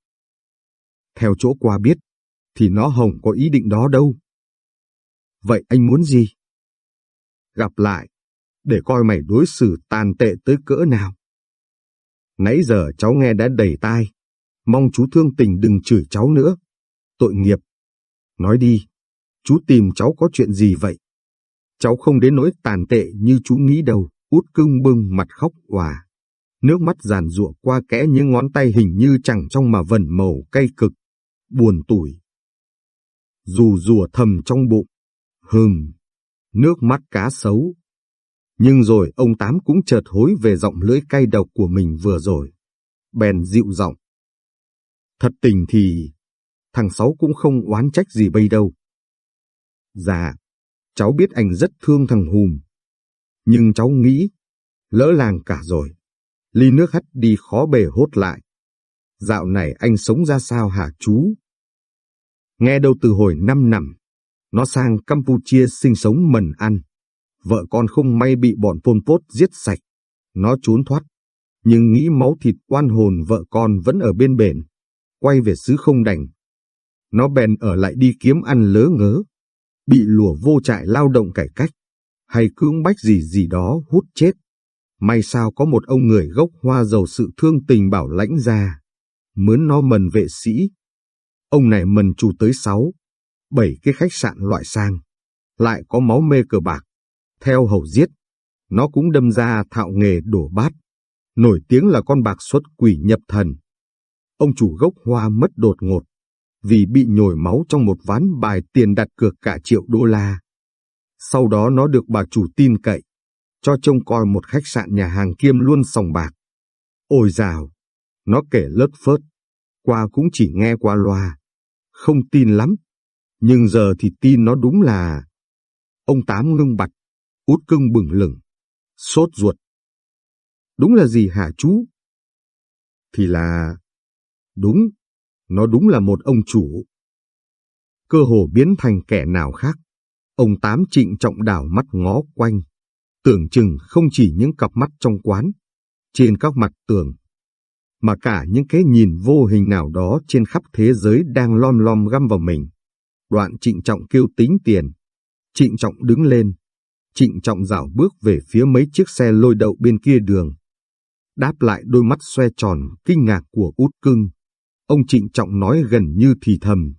Theo chỗ qua biết, thì nó hồng có ý định đó đâu. Vậy anh muốn gì? Gặp lại, để coi mày đối xử tàn tệ tới cỡ nào. Nãy giờ cháu nghe đã đầy tai, mong chú thương tình đừng chửi cháu nữa. Tội nghiệp. Nói đi, chú tìm cháu có chuyện gì vậy? Cháu không đến nỗi tàn tệ như chú nghĩ đâu, út cưng bưng mặt khóc hòa. Nước mắt giàn rụa qua kẽ những ngón tay hình như chẳng trong mà vần màu cay cực, buồn tủi. Dù rùa thầm trong bụng, hừm, nước mắt cá sấu. Nhưng rồi ông Tám cũng chợt hối về giọng lưỡi cay độc của mình vừa rồi. Bèn dịu giọng. Thật tình thì, thằng Sáu cũng không oán trách gì bây đâu. Dạ, cháu biết anh rất thương thằng Hùm. Nhưng cháu nghĩ, lỡ làng cả rồi, ly nước hắt đi khó bề hốt lại. Dạo này anh sống ra sao hả chú? Nghe đâu từ hồi năm năm, nó sang Campuchia sinh sống mần ăn. Vợ con không may bị bọn Pol Pot giết sạch. Nó trốn thoát. Nhưng nghĩ máu thịt oan hồn vợ con vẫn ở bên bển. Quay về xứ không đành. Nó bèn ở lại đi kiếm ăn lớ ngớ. Bị lùa vô trại lao động cải cách. Hay cưỡng bách gì gì đó hút chết. May sao có một ông người gốc hoa giàu sự thương tình bảo lãnh ra. Mướn nó mần vệ sĩ. Ông này mần chủ tới sáu, bảy cái khách sạn loại sang, lại có máu mê cờ bạc, theo hầu giết. Nó cũng đâm ra thạo nghề đổ bát, nổi tiếng là con bạc xuất quỷ nhập thần. Ông chủ gốc hoa mất đột ngột, vì bị nhồi máu trong một ván bài tiền đặt cược cả triệu đô la. Sau đó nó được bà chủ tin cậy, cho trông coi một khách sạn nhà hàng kiêm luôn sòng bạc. Ôi dào, nó kể lớt phớt, qua cũng chỉ nghe qua loa, không tin lắm. Nhưng giờ thì tin nó đúng là... Ông Tám ngưng bặt, út cưng bừng lửng, sốt ruột. Đúng là gì hả chú? Thì là... Đúng, nó đúng là một ông chủ. Cơ hồ biến thành kẻ nào khác. Ông Tám trịnh trọng đảo mắt ngó quanh, tưởng chừng không chỉ những cặp mắt trong quán, trên các mặt tường, mà cả những cái nhìn vô hình nào đó trên khắp thế giới đang lom lom găm vào mình. Đoạn trịnh trọng kêu tính tiền. Trịnh trọng đứng lên. Trịnh trọng dạo bước về phía mấy chiếc xe lôi đậu bên kia đường. Đáp lại đôi mắt xoe tròn, kinh ngạc của út cưng. Ông trịnh trọng nói gần như thì thầm.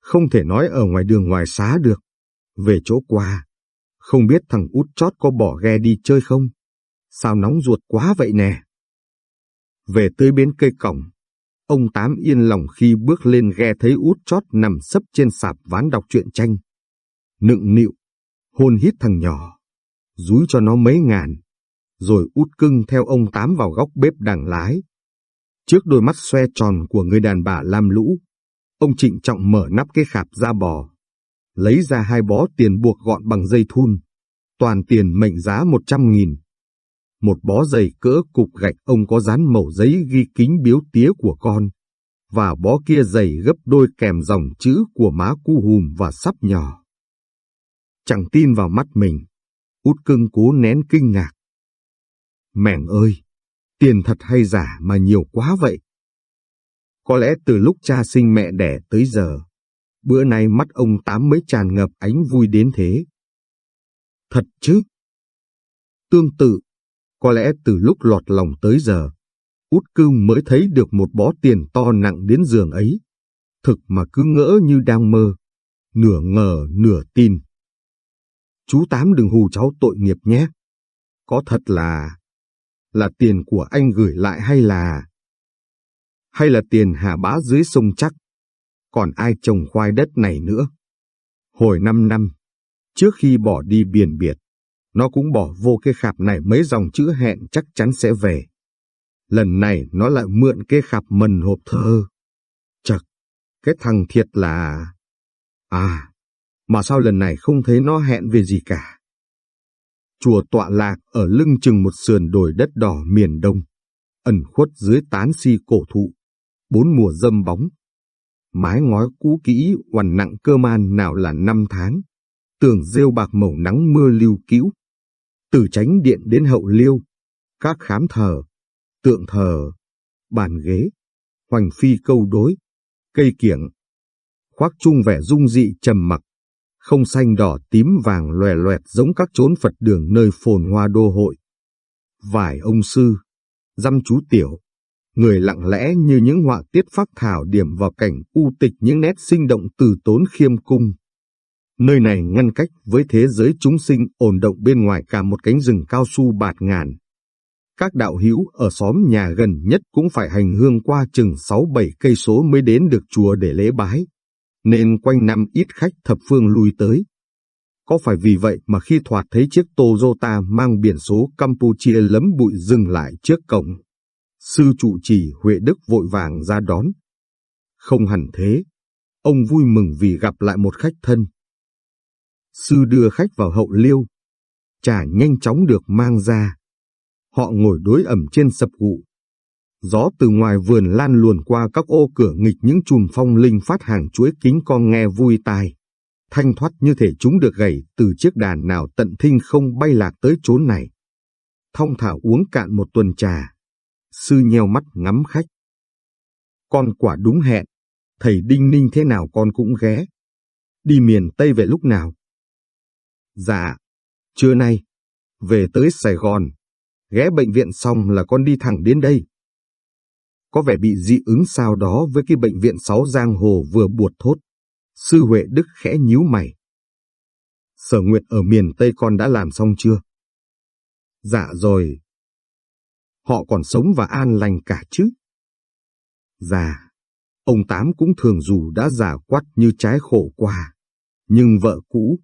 Không thể nói ở ngoài đường ngoài xá được. Về chỗ qua. Không biết thằng út chót có bỏ ghe đi chơi không? Sao nóng ruột quá vậy nè? Về tới bến cây cổng, ông Tám yên lòng khi bước lên ghe thấy út chót nằm sấp trên sạp ván đọc truyện tranh. Nựng nịu, hôn hít thằng nhỏ, rúi cho nó mấy ngàn, rồi út cưng theo ông Tám vào góc bếp đằng lái. Trước đôi mắt xoe tròn của người đàn bà lam lũ, ông trịnh trọng mở nắp cái khạp da bò, lấy ra hai bó tiền buộc gọn bằng dây thun, toàn tiền mệnh giá một trăm nghìn. Một bó giày cỡ cục gạch ông có dán mẩu giấy ghi kính biếu tía của con, và bó kia dày gấp đôi kèm dòng chữ của má cu hùm và sắp nhỏ. Chẳng tin vào mắt mình, út cưng cố nén kinh ngạc. Mẻng ơi, tiền thật hay giả mà nhiều quá vậy? Có lẽ từ lúc cha sinh mẹ đẻ tới giờ, bữa nay mắt ông Tám mới tràn ngập ánh vui đến thế. Thật chứ? Tương tự, có lẽ từ lúc lọt lòng tới giờ, út cưng mới thấy được một bó tiền to nặng đến giường ấy. Thực mà cứ ngỡ như đang mơ, nửa ngờ nửa tin. Chú Tám đừng hù cháu tội nghiệp nhé. Có thật là là tiền của anh gửi lại hay là... hay là tiền hà bá dưới sông chắc? Còn ai trồng khoai đất này nữa? Hồi năm năm, trước khi bỏ đi biển biệt, nó cũng bỏ vô cái khạp này mấy dòng chữ hẹn chắc chắn sẽ về. Lần này nó lại mượn cái khạp mần hộp thơ. Chật, cái thằng thiệt là... À, mà sao lần này không thấy nó hẹn về gì cả? Chùa tọa lạc ở lưng chừng một sườn đồi đất đỏ miền đông, ẩn khuất dưới tán si cổ thụ, bốn mùa dâm bóng. Mái ngói cũ kỹ hoàn nặng cơ man nào là năm tháng, tường rêu bạc màu nắng mưa lưu cữu. Từ tránh điện đến hậu liêu, các khám thờ, tượng thờ, bàn ghế, hoành phi câu đối, cây kiểng, khoác chung vẻ dung dị trầm mặc, không xanh đỏ tím vàng loè loẹt giống các chốn Phật đường nơi phồn hoa đô hội. Vài ông sư, dăm chú tiểu, người lặng lẽ như những họa tiết phác thảo điểm vào cảnh u tịch những nét sinh động từ tốn khiêm cung. Nơi này ngăn cách với thế giới chúng sinh ổn động bên ngoài cả một cánh rừng cao su bạt ngàn. Các đạo hữu ở xóm nhà gần nhất cũng phải hành hương qua chừng 6-7 cây số mới đến được chùa để lễ bái nên quanh năm ít khách thập phương lui tới. Có phải vì vậy mà khi thoạt thấy chiếc Toyota mang biển số Campuchia lấm bụi dừng lại trước cổng, sư trụ trì Huệ Đức vội vàng ra đón. Không hẳn thế, ông vui mừng vì gặp lại một khách thân. Sư đưa khách vào hậu liêu, trà nhanh chóng được mang ra. Họ ngồi đối ẩm trên sập gụ, Gió từ ngoài vườn lan luồn qua các ô cửa nghịch những chùm phong linh phát hàng chuỗi kính con nghe vui tai. Thanh thoát như thể chúng được gảy từ chiếc đàn nào tận thinh không bay lạc tới chốn này. Thông thảo uống cạn một tuần trà. Sư nheo mắt ngắm khách. Con quả đúng hẹn. Thầy Đinh Ninh thế nào con cũng ghé. Đi miền Tây về lúc nào? Dạ, trưa nay. Về tới Sài Gòn. Ghé bệnh viện xong là con đi thẳng đến đây có vẻ bị dị ứng sao đó với cái bệnh viện sáu giang hồ vừa buột thốt. Sư Huệ Đức khẽ nhíu mày. Sở Nguyệt ở miền Tây con đã làm xong chưa? Dạ rồi. Họ còn sống và an lành cả chứ? Dạ, ông Tám cũng thường dù đã già quắt như trái khổ qua. Nhưng vợ cũ,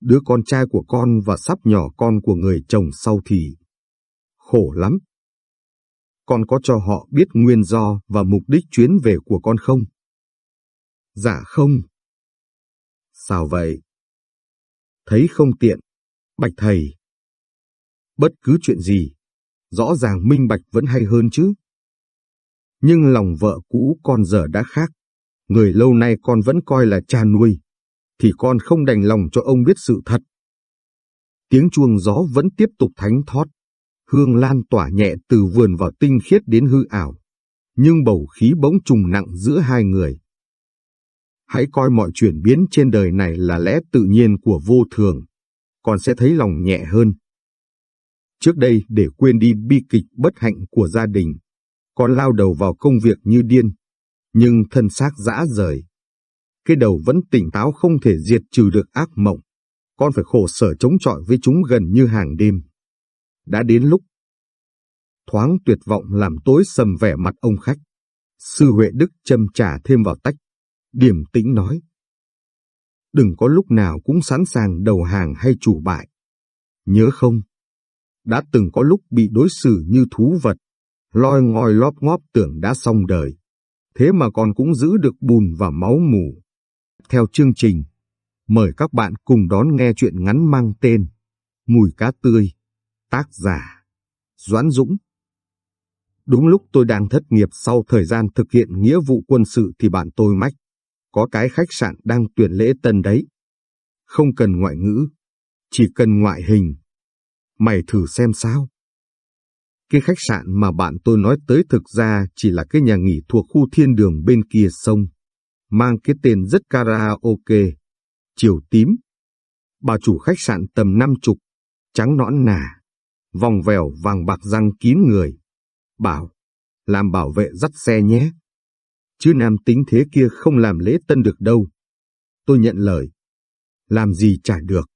đứa con trai của con và sắp nhỏ con của người chồng sau thì khổ lắm con có cho họ biết nguyên do và mục đích chuyến về của con không? Dạ không. Sao vậy? Thấy không tiện, bạch thầy. Bất cứ chuyện gì, rõ ràng minh bạch vẫn hay hơn chứ. Nhưng lòng vợ cũ con giờ đã khác, người lâu nay con vẫn coi là cha nuôi, thì con không đành lòng cho ông biết sự thật. Tiếng chuông gió vẫn tiếp tục thánh thót, hương lan tỏa nhẹ từ vườn vào tinh khiết đến hư ảo, nhưng bầu khí bỗng trùng nặng giữa hai người. Hãy coi mọi chuyển biến trên đời này là lẽ tự nhiên của vô thường, còn sẽ thấy lòng nhẹ hơn. Trước đây để quên đi bi kịch bất hạnh của gia đình, con lao đầu vào công việc như điên, nhưng thân xác dã rời. Cái đầu vẫn tỉnh táo không thể diệt trừ được ác mộng, con phải khổ sở chống chọi với chúng gần như hàng đêm. Đã đến lúc. Thoáng tuyệt vọng làm tối sầm vẻ mặt ông khách. Sư Huệ Đức châm trà thêm vào tách, điềm tĩnh nói. Đừng có lúc nào cũng sẵn sàng đầu hàng hay chủ bại. Nhớ không? Đã từng có lúc bị đối xử như thú vật, loi ngoi lóp ngóp tưởng đã xong đời. Thế mà còn cũng giữ được bùn và máu mù. Theo chương trình, mời các bạn cùng đón nghe chuyện ngắn mang tên Mùi cá tươi, tác giả Doãn Dũng. Đúng lúc tôi đang thất nghiệp sau thời gian thực hiện nghĩa vụ quân sự thì bạn tôi mách, có cái khách sạn đang tuyển lễ tân đấy. Không cần ngoại ngữ, chỉ cần ngoại hình. Mày thử xem sao. Cái khách sạn mà bạn tôi nói tới thực ra chỉ là cái nhà nghỉ thuộc khu thiên đường bên kia sông, mang cái tên rất karaoke, chiều tím. Bà chủ khách sạn tầm năm chục, trắng nõn nà, vòng vèo vàng bạc răng kín người. Bảo, làm bảo vệ dắt xe nhé. Chứ nam tính thế kia không làm lễ tân được đâu. Tôi nhận lời. Làm gì chả được,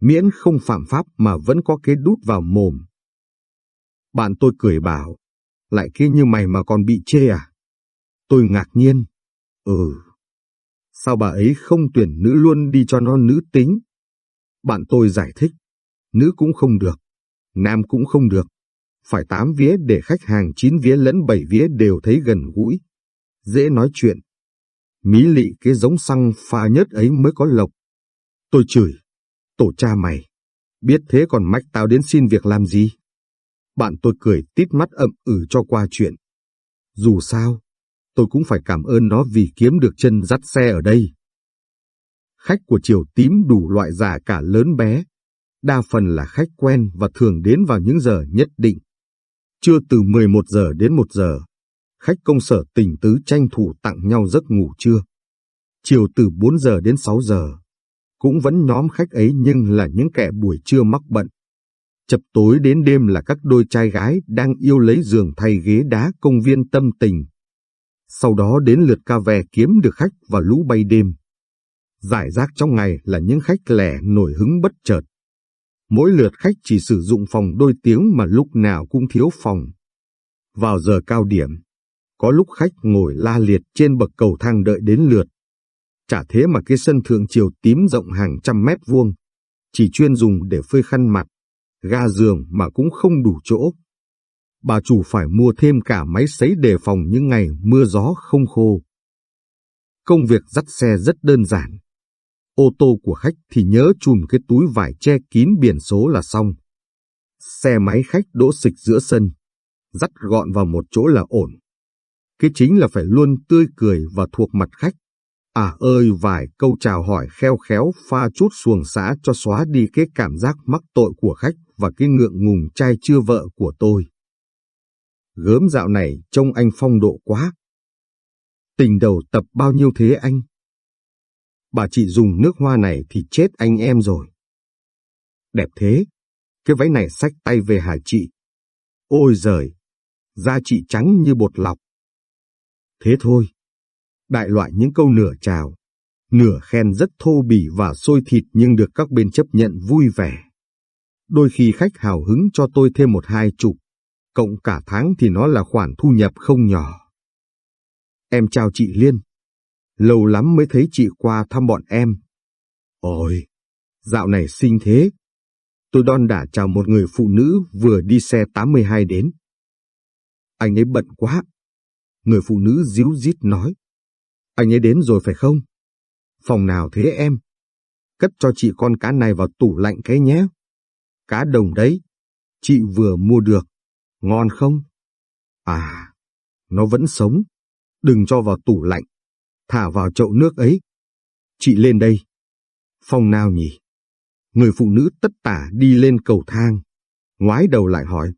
miễn không phạm pháp mà vẫn có cái đút vào mồm. Bạn tôi cười bảo, lại kia như mày mà còn bị chê à? Tôi ngạc nhiên. Ừ. Sao bà ấy không tuyển nữ luôn đi cho nó nữ tính? Bạn tôi giải thích, nữ cũng không được, nam cũng không được. Phải tám vía để khách hàng chín vía lẫn bảy vía đều thấy gần gũi. Dễ nói chuyện. Mí lị cái giống xăng pha nhất ấy mới có lộc. Tôi chửi. Tổ cha mày. Biết thế còn mách tao đến xin việc làm gì? Bạn tôi cười tít mắt ậm ừ cho qua chuyện. Dù sao, tôi cũng phải cảm ơn nó vì kiếm được chân dắt xe ở đây. Khách của Triều Tím đủ loại già cả lớn bé, đa phần là khách quen và thường đến vào những giờ nhất định. Trưa từ 11 giờ đến 1 giờ, khách công sở tình tứ tranh thủ tặng nhau giấc ngủ trưa. Chiều từ 4 giờ đến 6 giờ, cũng vẫn nhóm khách ấy nhưng là những kẻ buổi trưa mắc bận. Chập tối đến đêm là các đôi trai gái đang yêu lấy giường thay ghế đá công viên tâm tình. Sau đó đến lượt ca vè kiếm được khách và lũ bay đêm. Giải rác trong ngày là những khách lẻ nổi hứng bất chợt. Mỗi lượt khách chỉ sử dụng phòng đôi tiếng mà lúc nào cũng thiếu phòng. Vào giờ cao điểm, có lúc khách ngồi la liệt trên bậc cầu thang đợi đến lượt. Chả thế mà cái sân thượng chiều tím rộng hàng trăm mét vuông, chỉ chuyên dùng để phơi khăn mặt, ga giường mà cũng không đủ chỗ. Bà chủ phải mua thêm cả máy sấy đề phòng những ngày mưa gió không khô. Công việc dắt xe rất đơn giản. Ô tô của khách thì nhớ chùm cái túi vải che kín biển số là xong. Xe máy khách đỗ xịch giữa sân, dắt gọn vào một chỗ là ổn. Cái chính là phải luôn tươi cười và thuộc mặt khách. À ơi vài câu chào hỏi kheo khéo pha chút xuồng xã cho xóa đi cái cảm giác mắc tội của khách và cái ngượng ngùng trai chưa vợ của tôi. Gớm dạo này trông anh phong độ quá. Tình đầu tập bao nhiêu thế anh? Bà chị dùng nước hoa này thì chết anh em rồi. Đẹp thế, cái váy này xách tay về hả chị? Ôi giời, da chị trắng như bột lọc. Thế thôi, đại loại những câu nửa chào, nửa khen rất thô bỉ và sôi thịt nhưng được các bên chấp nhận vui vẻ. Đôi khi khách hào hứng cho tôi thêm một hai chục, cộng cả tháng thì nó là khoản thu nhập không nhỏ. Em chào chị Liên. Lâu lắm mới thấy chị qua thăm bọn em. Ôi, dạo này xinh thế. Tôi đon đả chào một người phụ nữ vừa đi xe 82 đến. Anh ấy bận quá. Người phụ nữ díu dít nói. Anh ấy đến rồi phải không? Phòng nào thế em? Cất cho chị con cá này vào tủ lạnh cái nhé. Cá đồng đấy. Chị vừa mua được. Ngon không? À, nó vẫn sống. Đừng cho vào tủ lạnh. Thả vào chậu nước ấy. Chị lên đây. Phòng nào nhỉ? Người phụ nữ tất tả đi lên cầu thang. Ngoái đầu lại hỏi.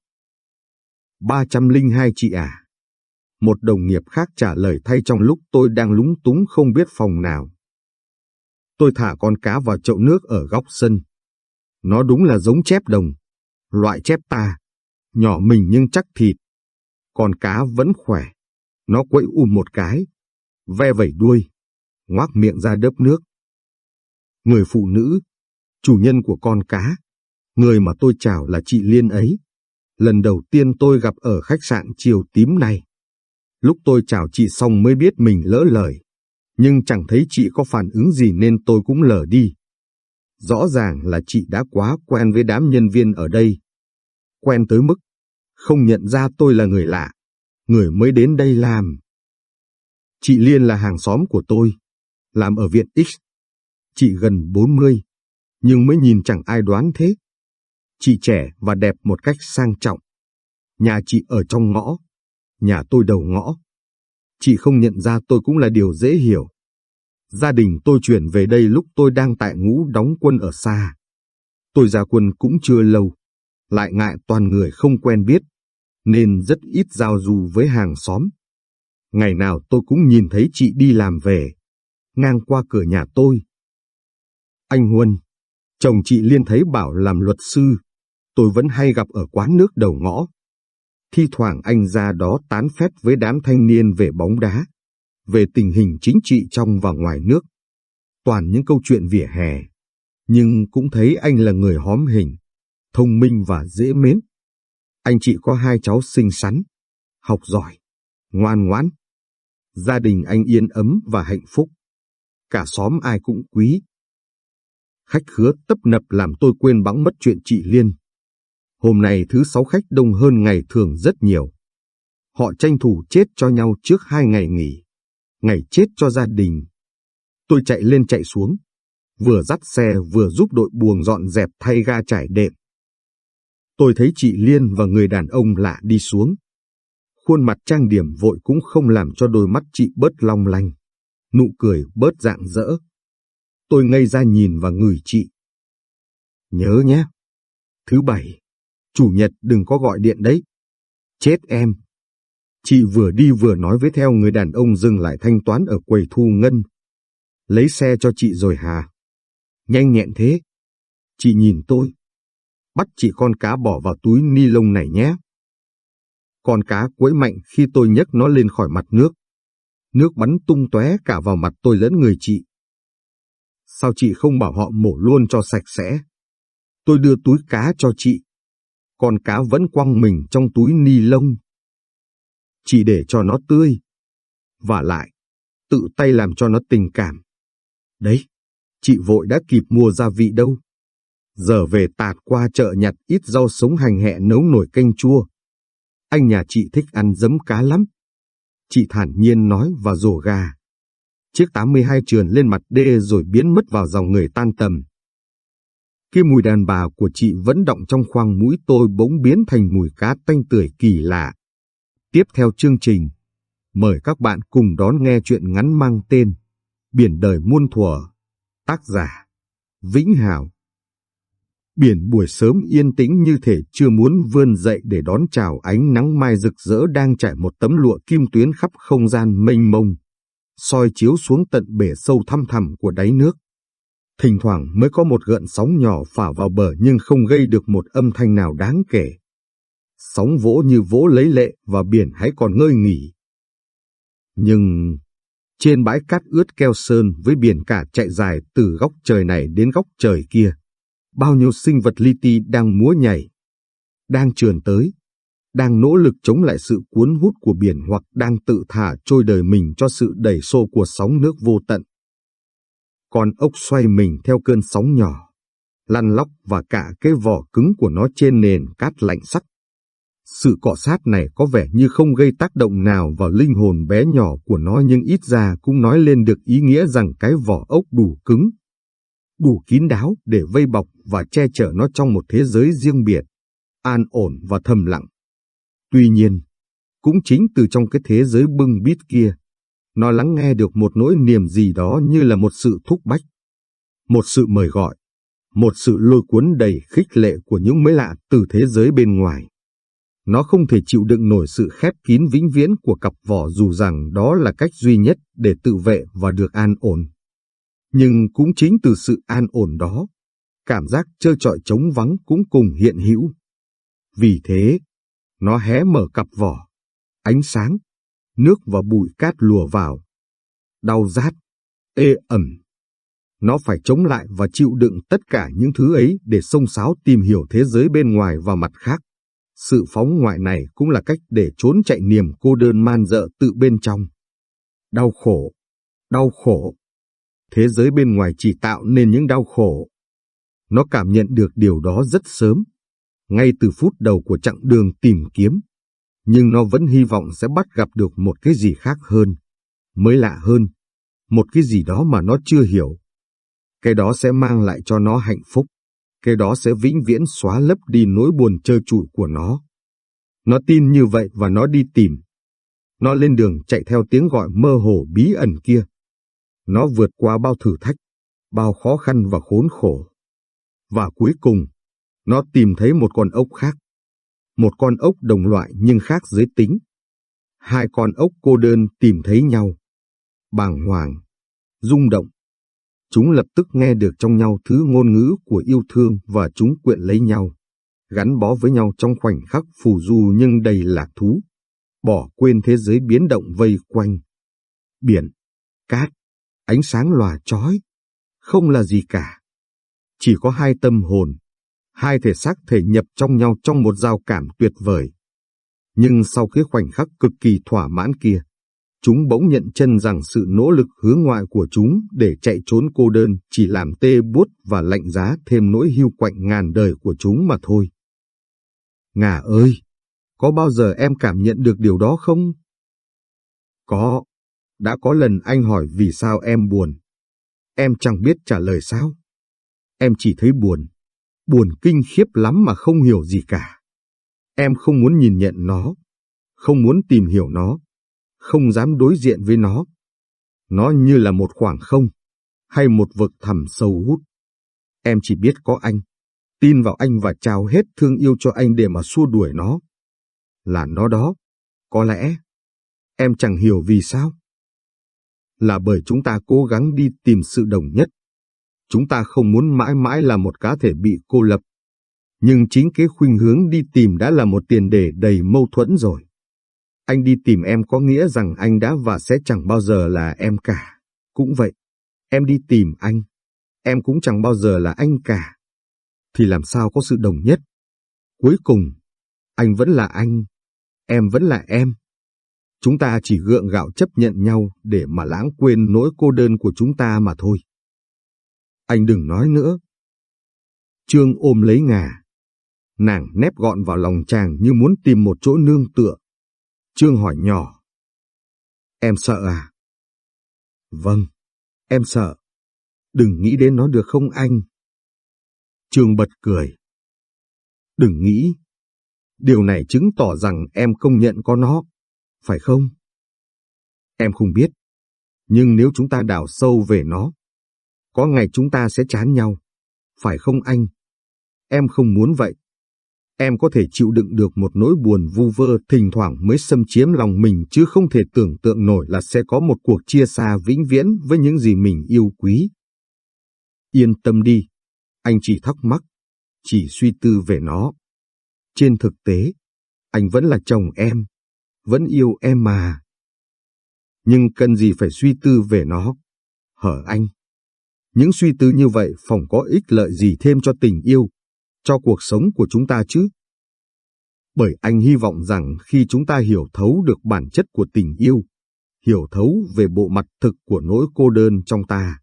302 chị à? Một đồng nghiệp khác trả lời thay trong lúc tôi đang lúng túng không biết phòng nào. Tôi thả con cá vào chậu nước ở góc sân. Nó đúng là giống chép đồng, loại chép ta, nhỏ mình nhưng chắc thịt. Con cá vẫn khỏe, nó quậy um một cái, ve vẩy đuôi, ngoác miệng ra đớp nước. Người phụ nữ, chủ nhân của con cá. Người mà tôi chào là chị Liên ấy. Lần đầu tiên tôi gặp ở khách sạn chiều tím này. Lúc tôi chào chị xong mới biết mình lỡ lời. Nhưng chẳng thấy chị có phản ứng gì nên tôi cũng lờ đi. Rõ ràng là chị đã quá quen với đám nhân viên ở đây. Quen tới mức không nhận ra tôi là người lạ, người mới đến đây làm. Chị Liên là hàng xóm của tôi, làm ở viện X. Chị gần 40, nhưng mới nhìn chẳng ai đoán thế. Chị trẻ và đẹp một cách sang trọng. Nhà chị ở trong ngõ, nhà tôi đầu ngõ. Chị không nhận ra tôi cũng là điều dễ hiểu. Gia đình tôi chuyển về đây lúc tôi đang tại ngũ đóng quân ở xa. Tôi ra quân cũng chưa lâu, lại ngại toàn người không quen biết, nên rất ít giao du với hàng xóm. Ngày nào tôi cũng nhìn thấy chị đi làm về, ngang qua cửa nhà tôi. Anh Huân, chồng chị Liên thấy bảo làm luật sư, tôi vẫn hay gặp ở quán nước đầu ngõ. Thi thoảng anh ra đó tán phét với đám thanh niên về bóng đá, về tình hình chính trị trong và ngoài nước. Toàn những câu chuyện vỉa hè, nhưng cũng thấy anh là người hóm hình, thông minh và dễ mến. Anh chị có hai cháu xinh xắn, học giỏi, ngoan ngoãn. Gia đình anh yên ấm và hạnh phúc. Cả xóm ai cũng quý. Khách khứa tấp nập làm tôi quên bẵng mất chuyện chị Liên. Hôm nay thứ sáu khách đông hơn ngày thường rất nhiều. Họ tranh thủ chết cho nhau trước hai ngày nghỉ. Ngày chết cho gia đình. Tôi chạy lên chạy xuống. Vừa dắt xe vừa giúp đội buồng dọn dẹp thay ga trải đệm. Tôi thấy chị Liên và người đàn ông lạ đi xuống. Khuôn mặt trang điểm vội cũng không làm cho đôi mắt chị bớt long lanh. Nụ cười bớt dạng dỡ. Tôi ngây ra nhìn và ngửi chị. Nhớ nhé. Thứ bảy, chủ nhật đừng có gọi điện đấy. Chết em. Chị vừa đi vừa nói với theo người đàn ông dừng lại thanh toán ở quầy thu ngân. Lấy xe cho chị rồi hà. Nhanh nhẹn thế. Chị nhìn tôi. Bắt chị con cá bỏ vào túi ni lông này nhé. Con cá quấy mạnh khi tôi nhấc nó lên khỏi mặt nước. Nước bắn tung tóe cả vào mặt tôi lẫn người chị. Sao chị không bảo họ mổ luôn cho sạch sẽ? Tôi đưa túi cá cho chị. Con cá vẫn quăng mình trong túi ni lông. Chị để cho nó tươi. Và lại, tự tay làm cho nó tình cảm. Đấy, chị vội đã kịp mua gia vị đâu. Giờ về tạt qua chợ nhặt ít rau sống hành hẹ nấu nổi canh chua. Anh nhà chị thích ăn giấm cá lắm. Chị thản nhiên nói và rổ gà. Chiếc 82 trườn lên mặt đê rồi biến mất vào dòng người tan tầm. Cái mùi đàn bà của chị vẫn động trong khoang mũi tôi bỗng biến thành mùi cá tanh tưởi kỳ lạ. Tiếp theo chương trình, mời các bạn cùng đón nghe chuyện ngắn mang tên Biển đời muôn thuở, tác giả Vĩnh Hảo. Biển buổi sớm yên tĩnh như thể chưa muốn vươn dậy để đón chào ánh nắng mai rực rỡ đang trải một tấm lụa kim tuyến khắp không gian mênh mông, soi chiếu xuống tận bể sâu thăm thẳm của đáy nước. Thỉnh thoảng mới có một gợn sóng nhỏ phả vào bờ nhưng không gây được một âm thanh nào đáng kể. Sóng vỗ như vỗ lấy lệ và biển hãy còn ngơi nghỉ. Nhưng trên bãi cát ướt keo sơn với biển cả chạy dài từ góc trời này đến góc trời kia, bao nhiêu sinh vật li ti đang múa nhảy, đang trườn tới, đang nỗ lực chống lại sự cuốn hút của biển hoặc đang tự thả trôi đời mình cho sự đẩy xô của sóng nước vô tận. Con ốc xoay mình theo cơn sóng nhỏ, lăn lóc và cả cái vỏ cứng của nó trên nền cát lạnh sắc. Sự cọ sát này có vẻ như không gây tác động nào vào linh hồn bé nhỏ của nó nhưng ít ra cũng nói lên được ý nghĩa rằng cái vỏ ốc đủ cứng, đủ kín đáo để vây bọc và che chở nó trong một thế giới riêng biệt, an ổn và thầm lặng. Tuy nhiên, cũng chính từ trong cái thế giới bưng bít kia, nó lắng nghe được một nỗi niềm gì đó như là một sự thúc bách, một sự mời gọi, một sự lôi cuốn đầy khích lệ của những mới lạ từ thế giới bên ngoài. Nó không thể chịu đựng nổi sự khép kín vĩnh viễn của cặp vỏ dù rằng đó là cách duy nhất để tự vệ và được an ổn. Nhưng cũng chính từ sự an ổn đó, cảm giác trơ trọi trống vắng cũng cùng hiện hữu. Vì thế, nó hé mở cặp vỏ, ánh sáng, nước và bụi cát lùa vào. Đau rát, ê ẩm. Nó phải chống lại và chịu đựng tất cả những thứ ấy để xông xáo tìm hiểu thế giới bên ngoài và mặt khác. Sự phóng ngoại này cũng là cách để trốn chạy niềm cô đơn man dợ tự bên trong. Đau khổ, đau khổ. Thế giới bên ngoài chỉ tạo nên những đau khổ. Nó cảm nhận được điều đó rất sớm, ngay từ phút đầu của chặng đường tìm kiếm. Nhưng nó vẫn hy vọng sẽ bắt gặp được một cái gì khác hơn, mới lạ hơn, một cái gì đó mà nó chưa hiểu. Cái đó sẽ mang lại cho nó hạnh phúc, cái đó sẽ vĩnh viễn xóa lấp đi nỗi buồn trơ trụi của nó. Nó tin như vậy và nó đi tìm. Nó lên đường chạy theo tiếng gọi mơ hồ bí ẩn kia. Nó vượt qua bao thử thách, bao khó khăn và khốn khổ. Và cuối cùng, nó tìm thấy một con ốc khác. Một con ốc đồng loại nhưng khác giới tính. Hai con ốc cô đơn tìm thấy nhau. Bàng hoàng, rung động. Chúng lập tức nghe được trong nhau thứ ngôn ngữ của yêu thương và chúng quyện lấy nhau, gắn bó với nhau trong khoảnh khắc phù du nhưng đầy lạc thú, bỏ quên thế giới biến động vây quanh. Biển, cát, ánh sáng lòa chói, không là gì cả. Chỉ có hai tâm hồn, hai thể xác thể nhập trong nhau trong một giao cảm tuyệt vời. Nhưng sau cái khoảnh khắc cực kỳ thỏa mãn kia, chúng bỗng nhận chân rằng sự nỗ lực hướng ngoại của chúng để chạy trốn cô đơn chỉ làm tê buốt và lạnh giá thêm nỗi hưu quạnh ngàn đời của chúng mà thôi. Ngà ơi, có bao giờ em cảm nhận được điều đó không? Có, đã có lần anh hỏi vì sao em buồn. Em chẳng biết trả lời sao. Em chỉ thấy buồn, buồn kinh khiếp lắm mà không hiểu gì cả. Em không muốn nhìn nhận nó, không muốn tìm hiểu nó, không dám đối diện với nó. Nó như là một khoảng không, hay một vực thẳm sâu hút. Em chỉ biết có anh, tin vào anh và trao hết thương yêu cho anh để mà xua đuổi nó. Là nó đó, có lẽ. Em chẳng hiểu vì sao. Là bởi chúng ta cố gắng đi tìm sự đồng nhất, Chúng ta không muốn mãi mãi là một cá thể bị cô lập. Nhưng chính cái khuynh hướng đi tìm đã là một tiền đề đầy mâu thuẫn rồi. Anh đi tìm em có nghĩa rằng anh đã và sẽ chẳng bao giờ là em cả. Cũng vậy, em đi tìm anh, em cũng chẳng bao giờ là anh cả. Thì làm sao có sự đồng nhất? Cuối cùng, anh vẫn là anh, em vẫn là em. Chúng ta chỉ gượng gạo chấp nhận nhau để mà lãng quên nỗi cô đơn của chúng ta mà thôi. Anh đừng nói nữa. Trương ôm lấy ngà. Nàng nép gọn vào lòng chàng như muốn tìm một chỗ nương tựa. Trương hỏi nhỏ. Em sợ à? Vâng, em sợ. Đừng nghĩ đến nó được không anh? Trương bật cười. Đừng nghĩ. Điều này chứng tỏ rằng em công nhận có nó, phải không? Em không biết. Nhưng nếu chúng ta đào sâu về nó, có ngày chúng ta sẽ chán nhau. Phải không anh? Em không muốn vậy. Em có thể chịu đựng được một nỗi buồn vu vơ thỉnh thoảng mới xâm chiếm lòng mình chứ không thể tưởng tượng nổi là sẽ có một cuộc chia xa vĩnh viễn với những gì mình yêu quý. Yên tâm đi, anh chỉ thắc mắc, chỉ suy tư về nó. Trên thực tế, anh vẫn là chồng em, vẫn yêu em mà. Nhưng cần gì phải suy tư về nó, hở anh. Những suy tư như vậy phòng có ích lợi gì thêm cho tình yêu, cho cuộc sống của chúng ta chứ? Bởi anh hy vọng rằng khi chúng ta hiểu thấu được bản chất của tình yêu, hiểu thấu về bộ mặt thực của nỗi cô đơn trong ta,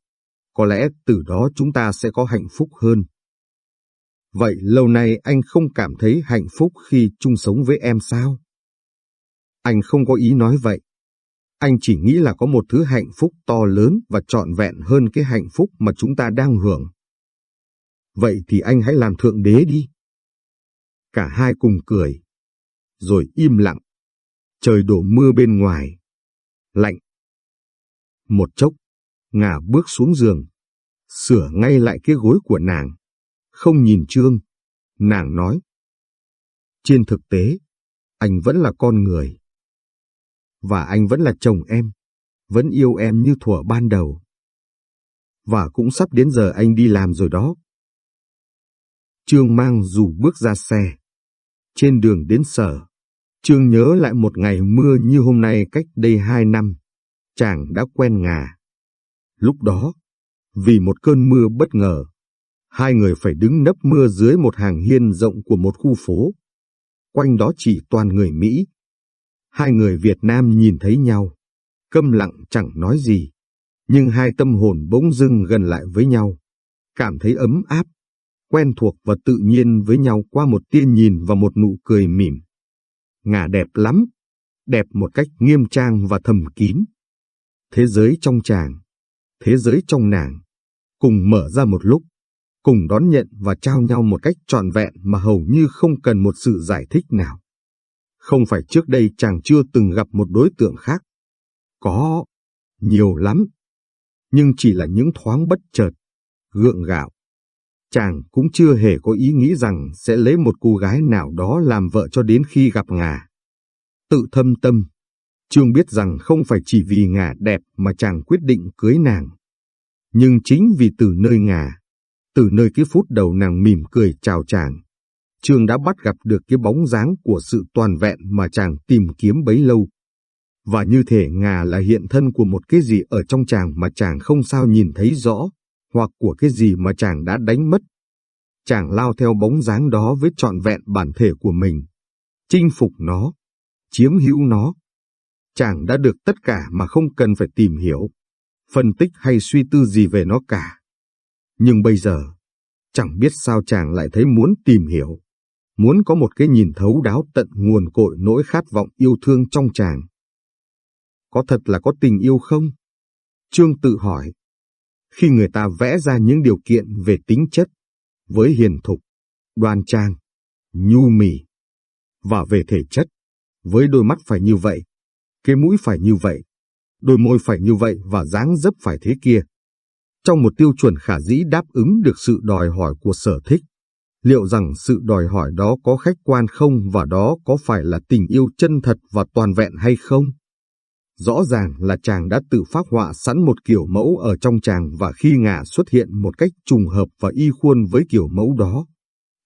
có lẽ từ đó chúng ta sẽ có hạnh phúc hơn. Vậy lâu nay anh không cảm thấy hạnh phúc khi chung sống với em sao? Anh không có ý nói vậy. Anh chỉ nghĩ là có một thứ hạnh phúc to lớn và trọn vẹn hơn cái hạnh phúc mà chúng ta đang hưởng. Vậy thì anh hãy làm thượng đế đi. Cả hai cùng cười. Rồi im lặng. Trời đổ mưa bên ngoài. Lạnh. Một chốc, ngả bước xuống giường. Sửa ngay lại cái gối của nàng. Không nhìn Trương. Nàng nói. Trên thực tế, anh vẫn là con người và anh vẫn là chồng em, vẫn yêu em như thuở ban đầu. Và cũng sắp đến giờ anh đi làm rồi đó. Trương mang dù bước ra xe. Trên đường đến sở, Trương nhớ lại một ngày mưa như hôm nay cách đây hai năm. Chàng đã quen ngà. Lúc đó, Vì một cơn mưa bất ngờ, hai người phải đứng nấp mưa dưới một hàng hiên rộng của một khu phố. Quanh đó chỉ toàn người Mỹ. Hai người Việt Nam nhìn thấy nhau, câm lặng chẳng nói gì, nhưng hai tâm hồn bỗng dưng gần lại với nhau, cảm thấy ấm áp, quen thuộc và tự nhiên với nhau qua một tia nhìn và một nụ cười mỉm. Ngà đẹp lắm, đẹp một cách nghiêm trang và thầm kín. Thế giới trong chàng, thế giới trong nàng, cùng mở ra một lúc, cùng đón nhận và trao nhau một cách trọn vẹn mà hầu như không cần một sự giải thích nào. Không phải trước đây chàng chưa từng gặp một đối tượng khác. Có, nhiều lắm. Nhưng chỉ là những thoáng bất chợt, gượng gạo. Chàng cũng chưa hề có ý nghĩ rằng sẽ lấy một cô gái nào đó làm vợ cho đến khi gặp ngà. Tự thâm tâm, Trương biết rằng không phải chỉ vì ngà đẹp mà chàng quyết định cưới nàng. Nhưng chính vì từ nơi ngà, từ nơi cái phút đầu nàng mỉm cười chào chàng, Trương đã bắt gặp được cái bóng dáng của sự toàn vẹn mà chàng tìm kiếm bấy lâu. Và như thể ngà là hiện thân của một cái gì ở trong chàng mà chàng không sao nhìn thấy rõ, hoặc của cái gì mà chàng đã đánh mất. Chàng lao theo bóng dáng đó với trọn vẹn bản thể của mình, chinh phục nó, chiếm hữu nó. Chàng đã được tất cả mà không cần phải tìm hiểu, phân tích hay suy tư gì về nó cả. Nhưng bây giờ, chẳng biết sao chàng lại thấy muốn tìm hiểu, muốn có một cái nhìn thấu đáo tận nguồn cội nỗi khát vọng yêu thương trong chàng. Có thật là có tình yêu không? Trương tự hỏi. Khi người ta vẽ ra những điều kiện về tính chất, với hiền thục, đoan trang, nhu mì, và về thể chất, với đôi mắt phải như vậy, cái mũi phải như vậy, đôi môi phải như vậy và dáng dấp phải thế kia. Trong một tiêu chuẩn khả dĩ đáp ứng được sự đòi hỏi của sở thích, liệu rằng sự đòi hỏi đó có khách quan không và đó có phải là tình yêu chân thật và toàn vẹn hay không? Rõ ràng là chàng đã tự phát họa sẵn một kiểu mẫu ở trong chàng và khi ngả xuất hiện một cách trùng hợp và y khuôn với kiểu mẫu đó,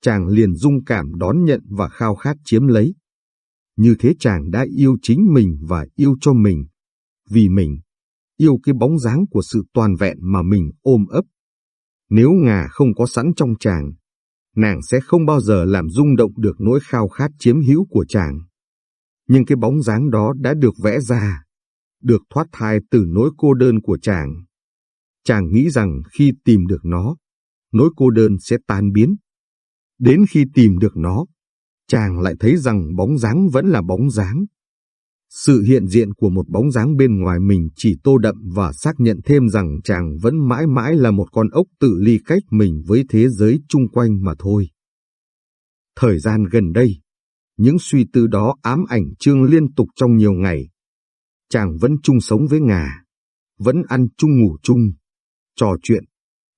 chàng liền dung cảm đón nhận và khao khát chiếm lấy. Như thế chàng đã yêu chính mình và yêu cho mình, vì mình, yêu cái bóng dáng của sự toàn vẹn mà mình ôm ấp. Nếu ngà không có sẵn trong chàng, nàng sẽ không bao giờ làm rung động được nỗi khao khát chiếm hữu của chàng. Nhưng cái bóng dáng đó đã được vẽ ra, được thoát thai từ nỗi cô đơn của chàng. Chàng nghĩ rằng khi tìm được nó, nỗi cô đơn sẽ tan biến. Đến khi tìm được nó, chàng lại thấy rằng bóng dáng vẫn là bóng dáng. Sự hiện diện của một bóng dáng bên ngoài mình chỉ tô đậm và xác nhận thêm rằng chàng vẫn mãi mãi là một con ốc tự ly cách mình với thế giới chung quanh mà thôi. Thời gian gần đây, những suy tư đó ám ảnh Trương liên tục trong nhiều ngày. Chàng vẫn chung sống với ngà, vẫn ăn chung ngủ chung, trò chuyện,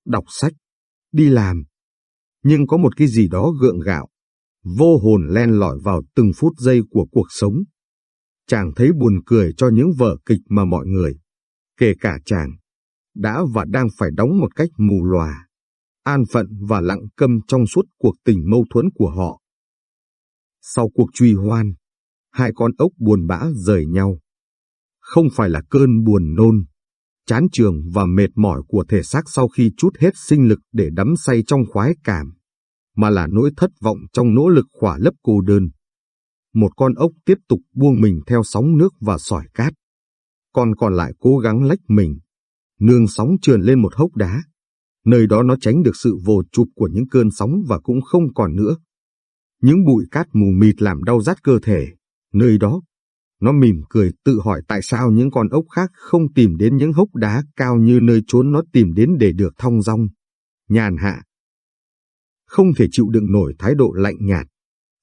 đọc sách, đi làm. Nhưng có một cái gì đó gượng gạo, vô hồn len lỏi vào từng phút giây của cuộc sống chàng thấy buồn cười cho những vở kịch mà mọi người, kể cả chàng, đã và đang phải đóng một cách mù lòa, an phận và lặng câm trong suốt cuộc tình mâu thuẫn của họ. Sau cuộc truy hoan, hai con ốc buồn bã rời nhau. Không phải là cơn buồn nôn, chán trường và mệt mỏi của thể xác sau khi chút hết sinh lực để đắm say trong khoái cảm, mà là nỗi thất vọng trong nỗ lực khỏa lấp cô đơn một con ốc tiếp tục buông mình theo sóng nước và sỏi cát. Con còn lại cố gắng lách mình, nương sóng trườn lên một hốc đá. Nơi đó nó tránh được sự vồ chụp của những cơn sóng và cũng không còn nữa. Những bụi cát mù mịt làm đau rát cơ thể. Nơi đó, nó mỉm cười tự hỏi tại sao những con ốc khác không tìm đến những hốc đá cao như nơi trốn nó tìm đến để được thong dong, nhàn hạ. Không thể chịu đựng nổi thái độ lạnh nhạt,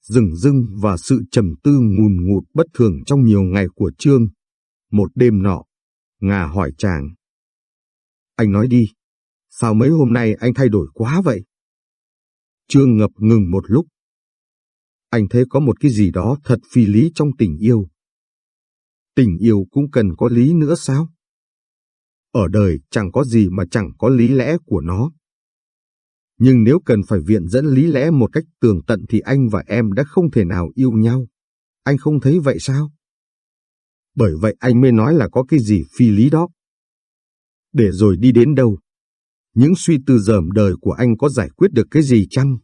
rừng rưng và sự trầm tư ngùn ngụt bất thường trong nhiều ngày của Trương. Một đêm nọ, Ngà hỏi chàng. Anh nói đi, sao mấy hôm nay anh thay đổi quá vậy? Trương ngập ngừng một lúc. Anh thấy có một cái gì đó thật phi lý trong tình yêu. Tình yêu cũng cần có lý nữa sao? Ở đời chẳng có gì mà chẳng có lý lẽ của nó. Nhưng nếu cần phải viện dẫn lý lẽ một cách tường tận thì anh và em đã không thể nào yêu nhau. Anh không thấy vậy sao? Bởi vậy anh mới nói là có cái gì phi lý đó. Để rồi đi đến đâu? Những suy tư dởm đời của anh có giải quyết được cái gì chăng?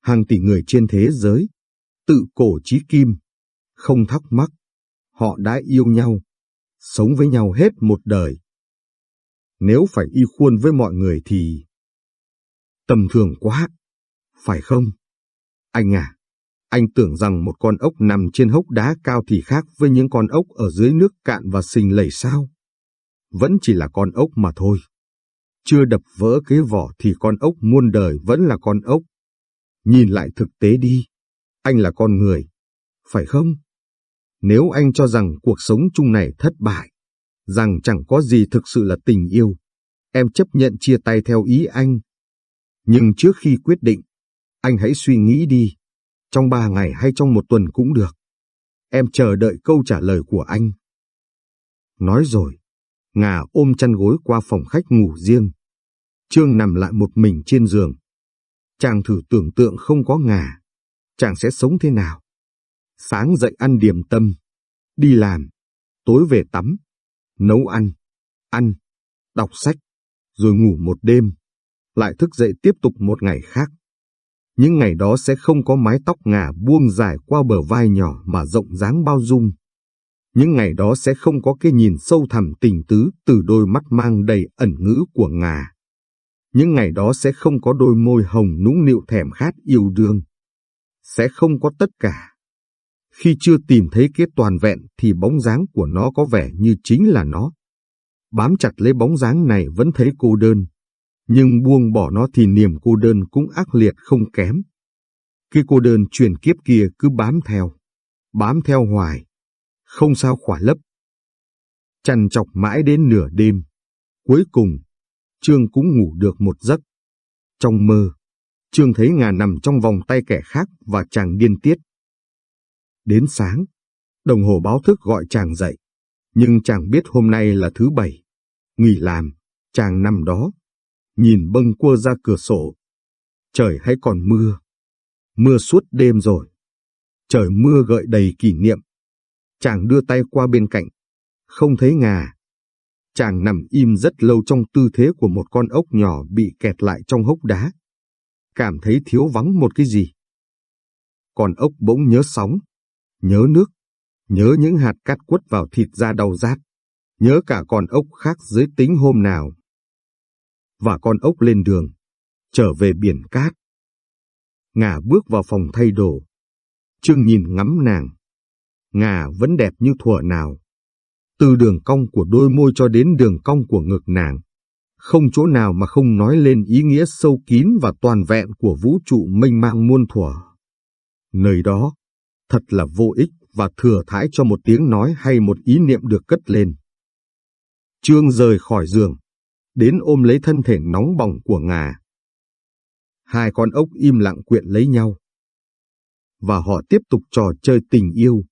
Hàng tỷ người trên thế giới, tự cổ trí kim, không thắc mắc, họ đã yêu nhau, sống với nhau hết một đời. Nếu phải y khuôn với mọi người thì... Tầm thường quá, phải không? Anh à, anh tưởng rằng một con ốc nằm trên hốc đá cao thì khác với những con ốc ở dưới nước cạn và sình lầy sao? Vẫn chỉ là con ốc mà thôi. Chưa đập vỡ cái vỏ thì con ốc muôn đời vẫn là con ốc. Nhìn lại thực tế đi, anh là con người, phải không? Nếu anh cho rằng cuộc sống chung này thất bại, rằng chẳng có gì thực sự là tình yêu, em chấp nhận chia tay theo ý anh. Nhưng trước khi quyết định, anh hãy suy nghĩ đi, trong ba ngày hay trong một tuần cũng được. Em chờ đợi câu trả lời của anh. Nói rồi, Ngà ôm chăn gối qua phòng khách ngủ riêng. Trương nằm lại một mình trên giường. Chàng thử tưởng tượng không có Ngà, chàng sẽ sống thế nào? Sáng dậy ăn điểm tâm, đi làm, tối về tắm, nấu ăn, ăn, đọc sách, rồi ngủ một đêm, lại thức dậy tiếp tục một ngày khác. Những ngày đó sẽ không có mái tóc ngà buông dài qua bờ vai nhỏ mà rộng dáng bao dung. Những ngày đó sẽ không có cái nhìn sâu thẳm tình tứ từ đôi mắt mang đầy ẩn ngữ của ngà. Những ngày đó sẽ không có đôi môi hồng nũng nịu thèm khát yêu đương. Sẽ không có tất cả. Khi chưa tìm thấy cái toàn vẹn thì bóng dáng của nó có vẻ như chính là nó. Bám chặt lấy bóng dáng này vẫn thấy cô đơn, nhưng buông bỏ nó thì niềm cô đơn cũng ác liệt không kém. Cái cô đơn truyền kiếp kia cứ bám theo, bám theo hoài, không sao khỏa lấp. Chằn chọc mãi đến nửa đêm, cuối cùng, Trương cũng ngủ được một giấc. Trong mơ, Trương thấy ngà nằm trong vòng tay kẻ khác và chàng điên tiết. Đến sáng, đồng hồ báo thức gọi chàng dậy, nhưng chàng biết hôm nay là thứ bảy. Nghỉ làm, chàng nằm đó, nhìn bâng quơ ra cửa sổ. Trời hay còn mưa. Mưa suốt đêm rồi. Trời mưa gợi đầy kỷ niệm. Chàng đưa tay qua bên cạnh. Không thấy ngà. Chàng nằm im rất lâu trong tư thế của một con ốc nhỏ bị kẹt lại trong hốc đá. Cảm thấy thiếu vắng một cái gì. Con ốc bỗng nhớ sóng, nhớ nước, nhớ những hạt cát quất vào thịt da đau rát, nhớ cả con ốc khác dưới tính hôm nào và con ốc lên đường, trở về biển cát. Ngà bước vào phòng thay đồ. Trương nhìn ngắm nàng. Ngà vẫn đẹp như thuở nào. Từ đường cong của đôi môi cho đến đường cong của ngực nàng. Không chỗ nào mà không nói lên ý nghĩa sâu kín và toàn vẹn của vũ trụ mênh mang muôn thuở. Nơi đó, thật là vô ích và thừa thãi cho một tiếng nói hay một ý niệm được cất lên. Trương rời khỏi giường, đến ôm lấy thân thể nóng bỏng của ngà. Hai con ốc im lặng quyện lấy nhau. Và họ tiếp tục trò chơi tình yêu.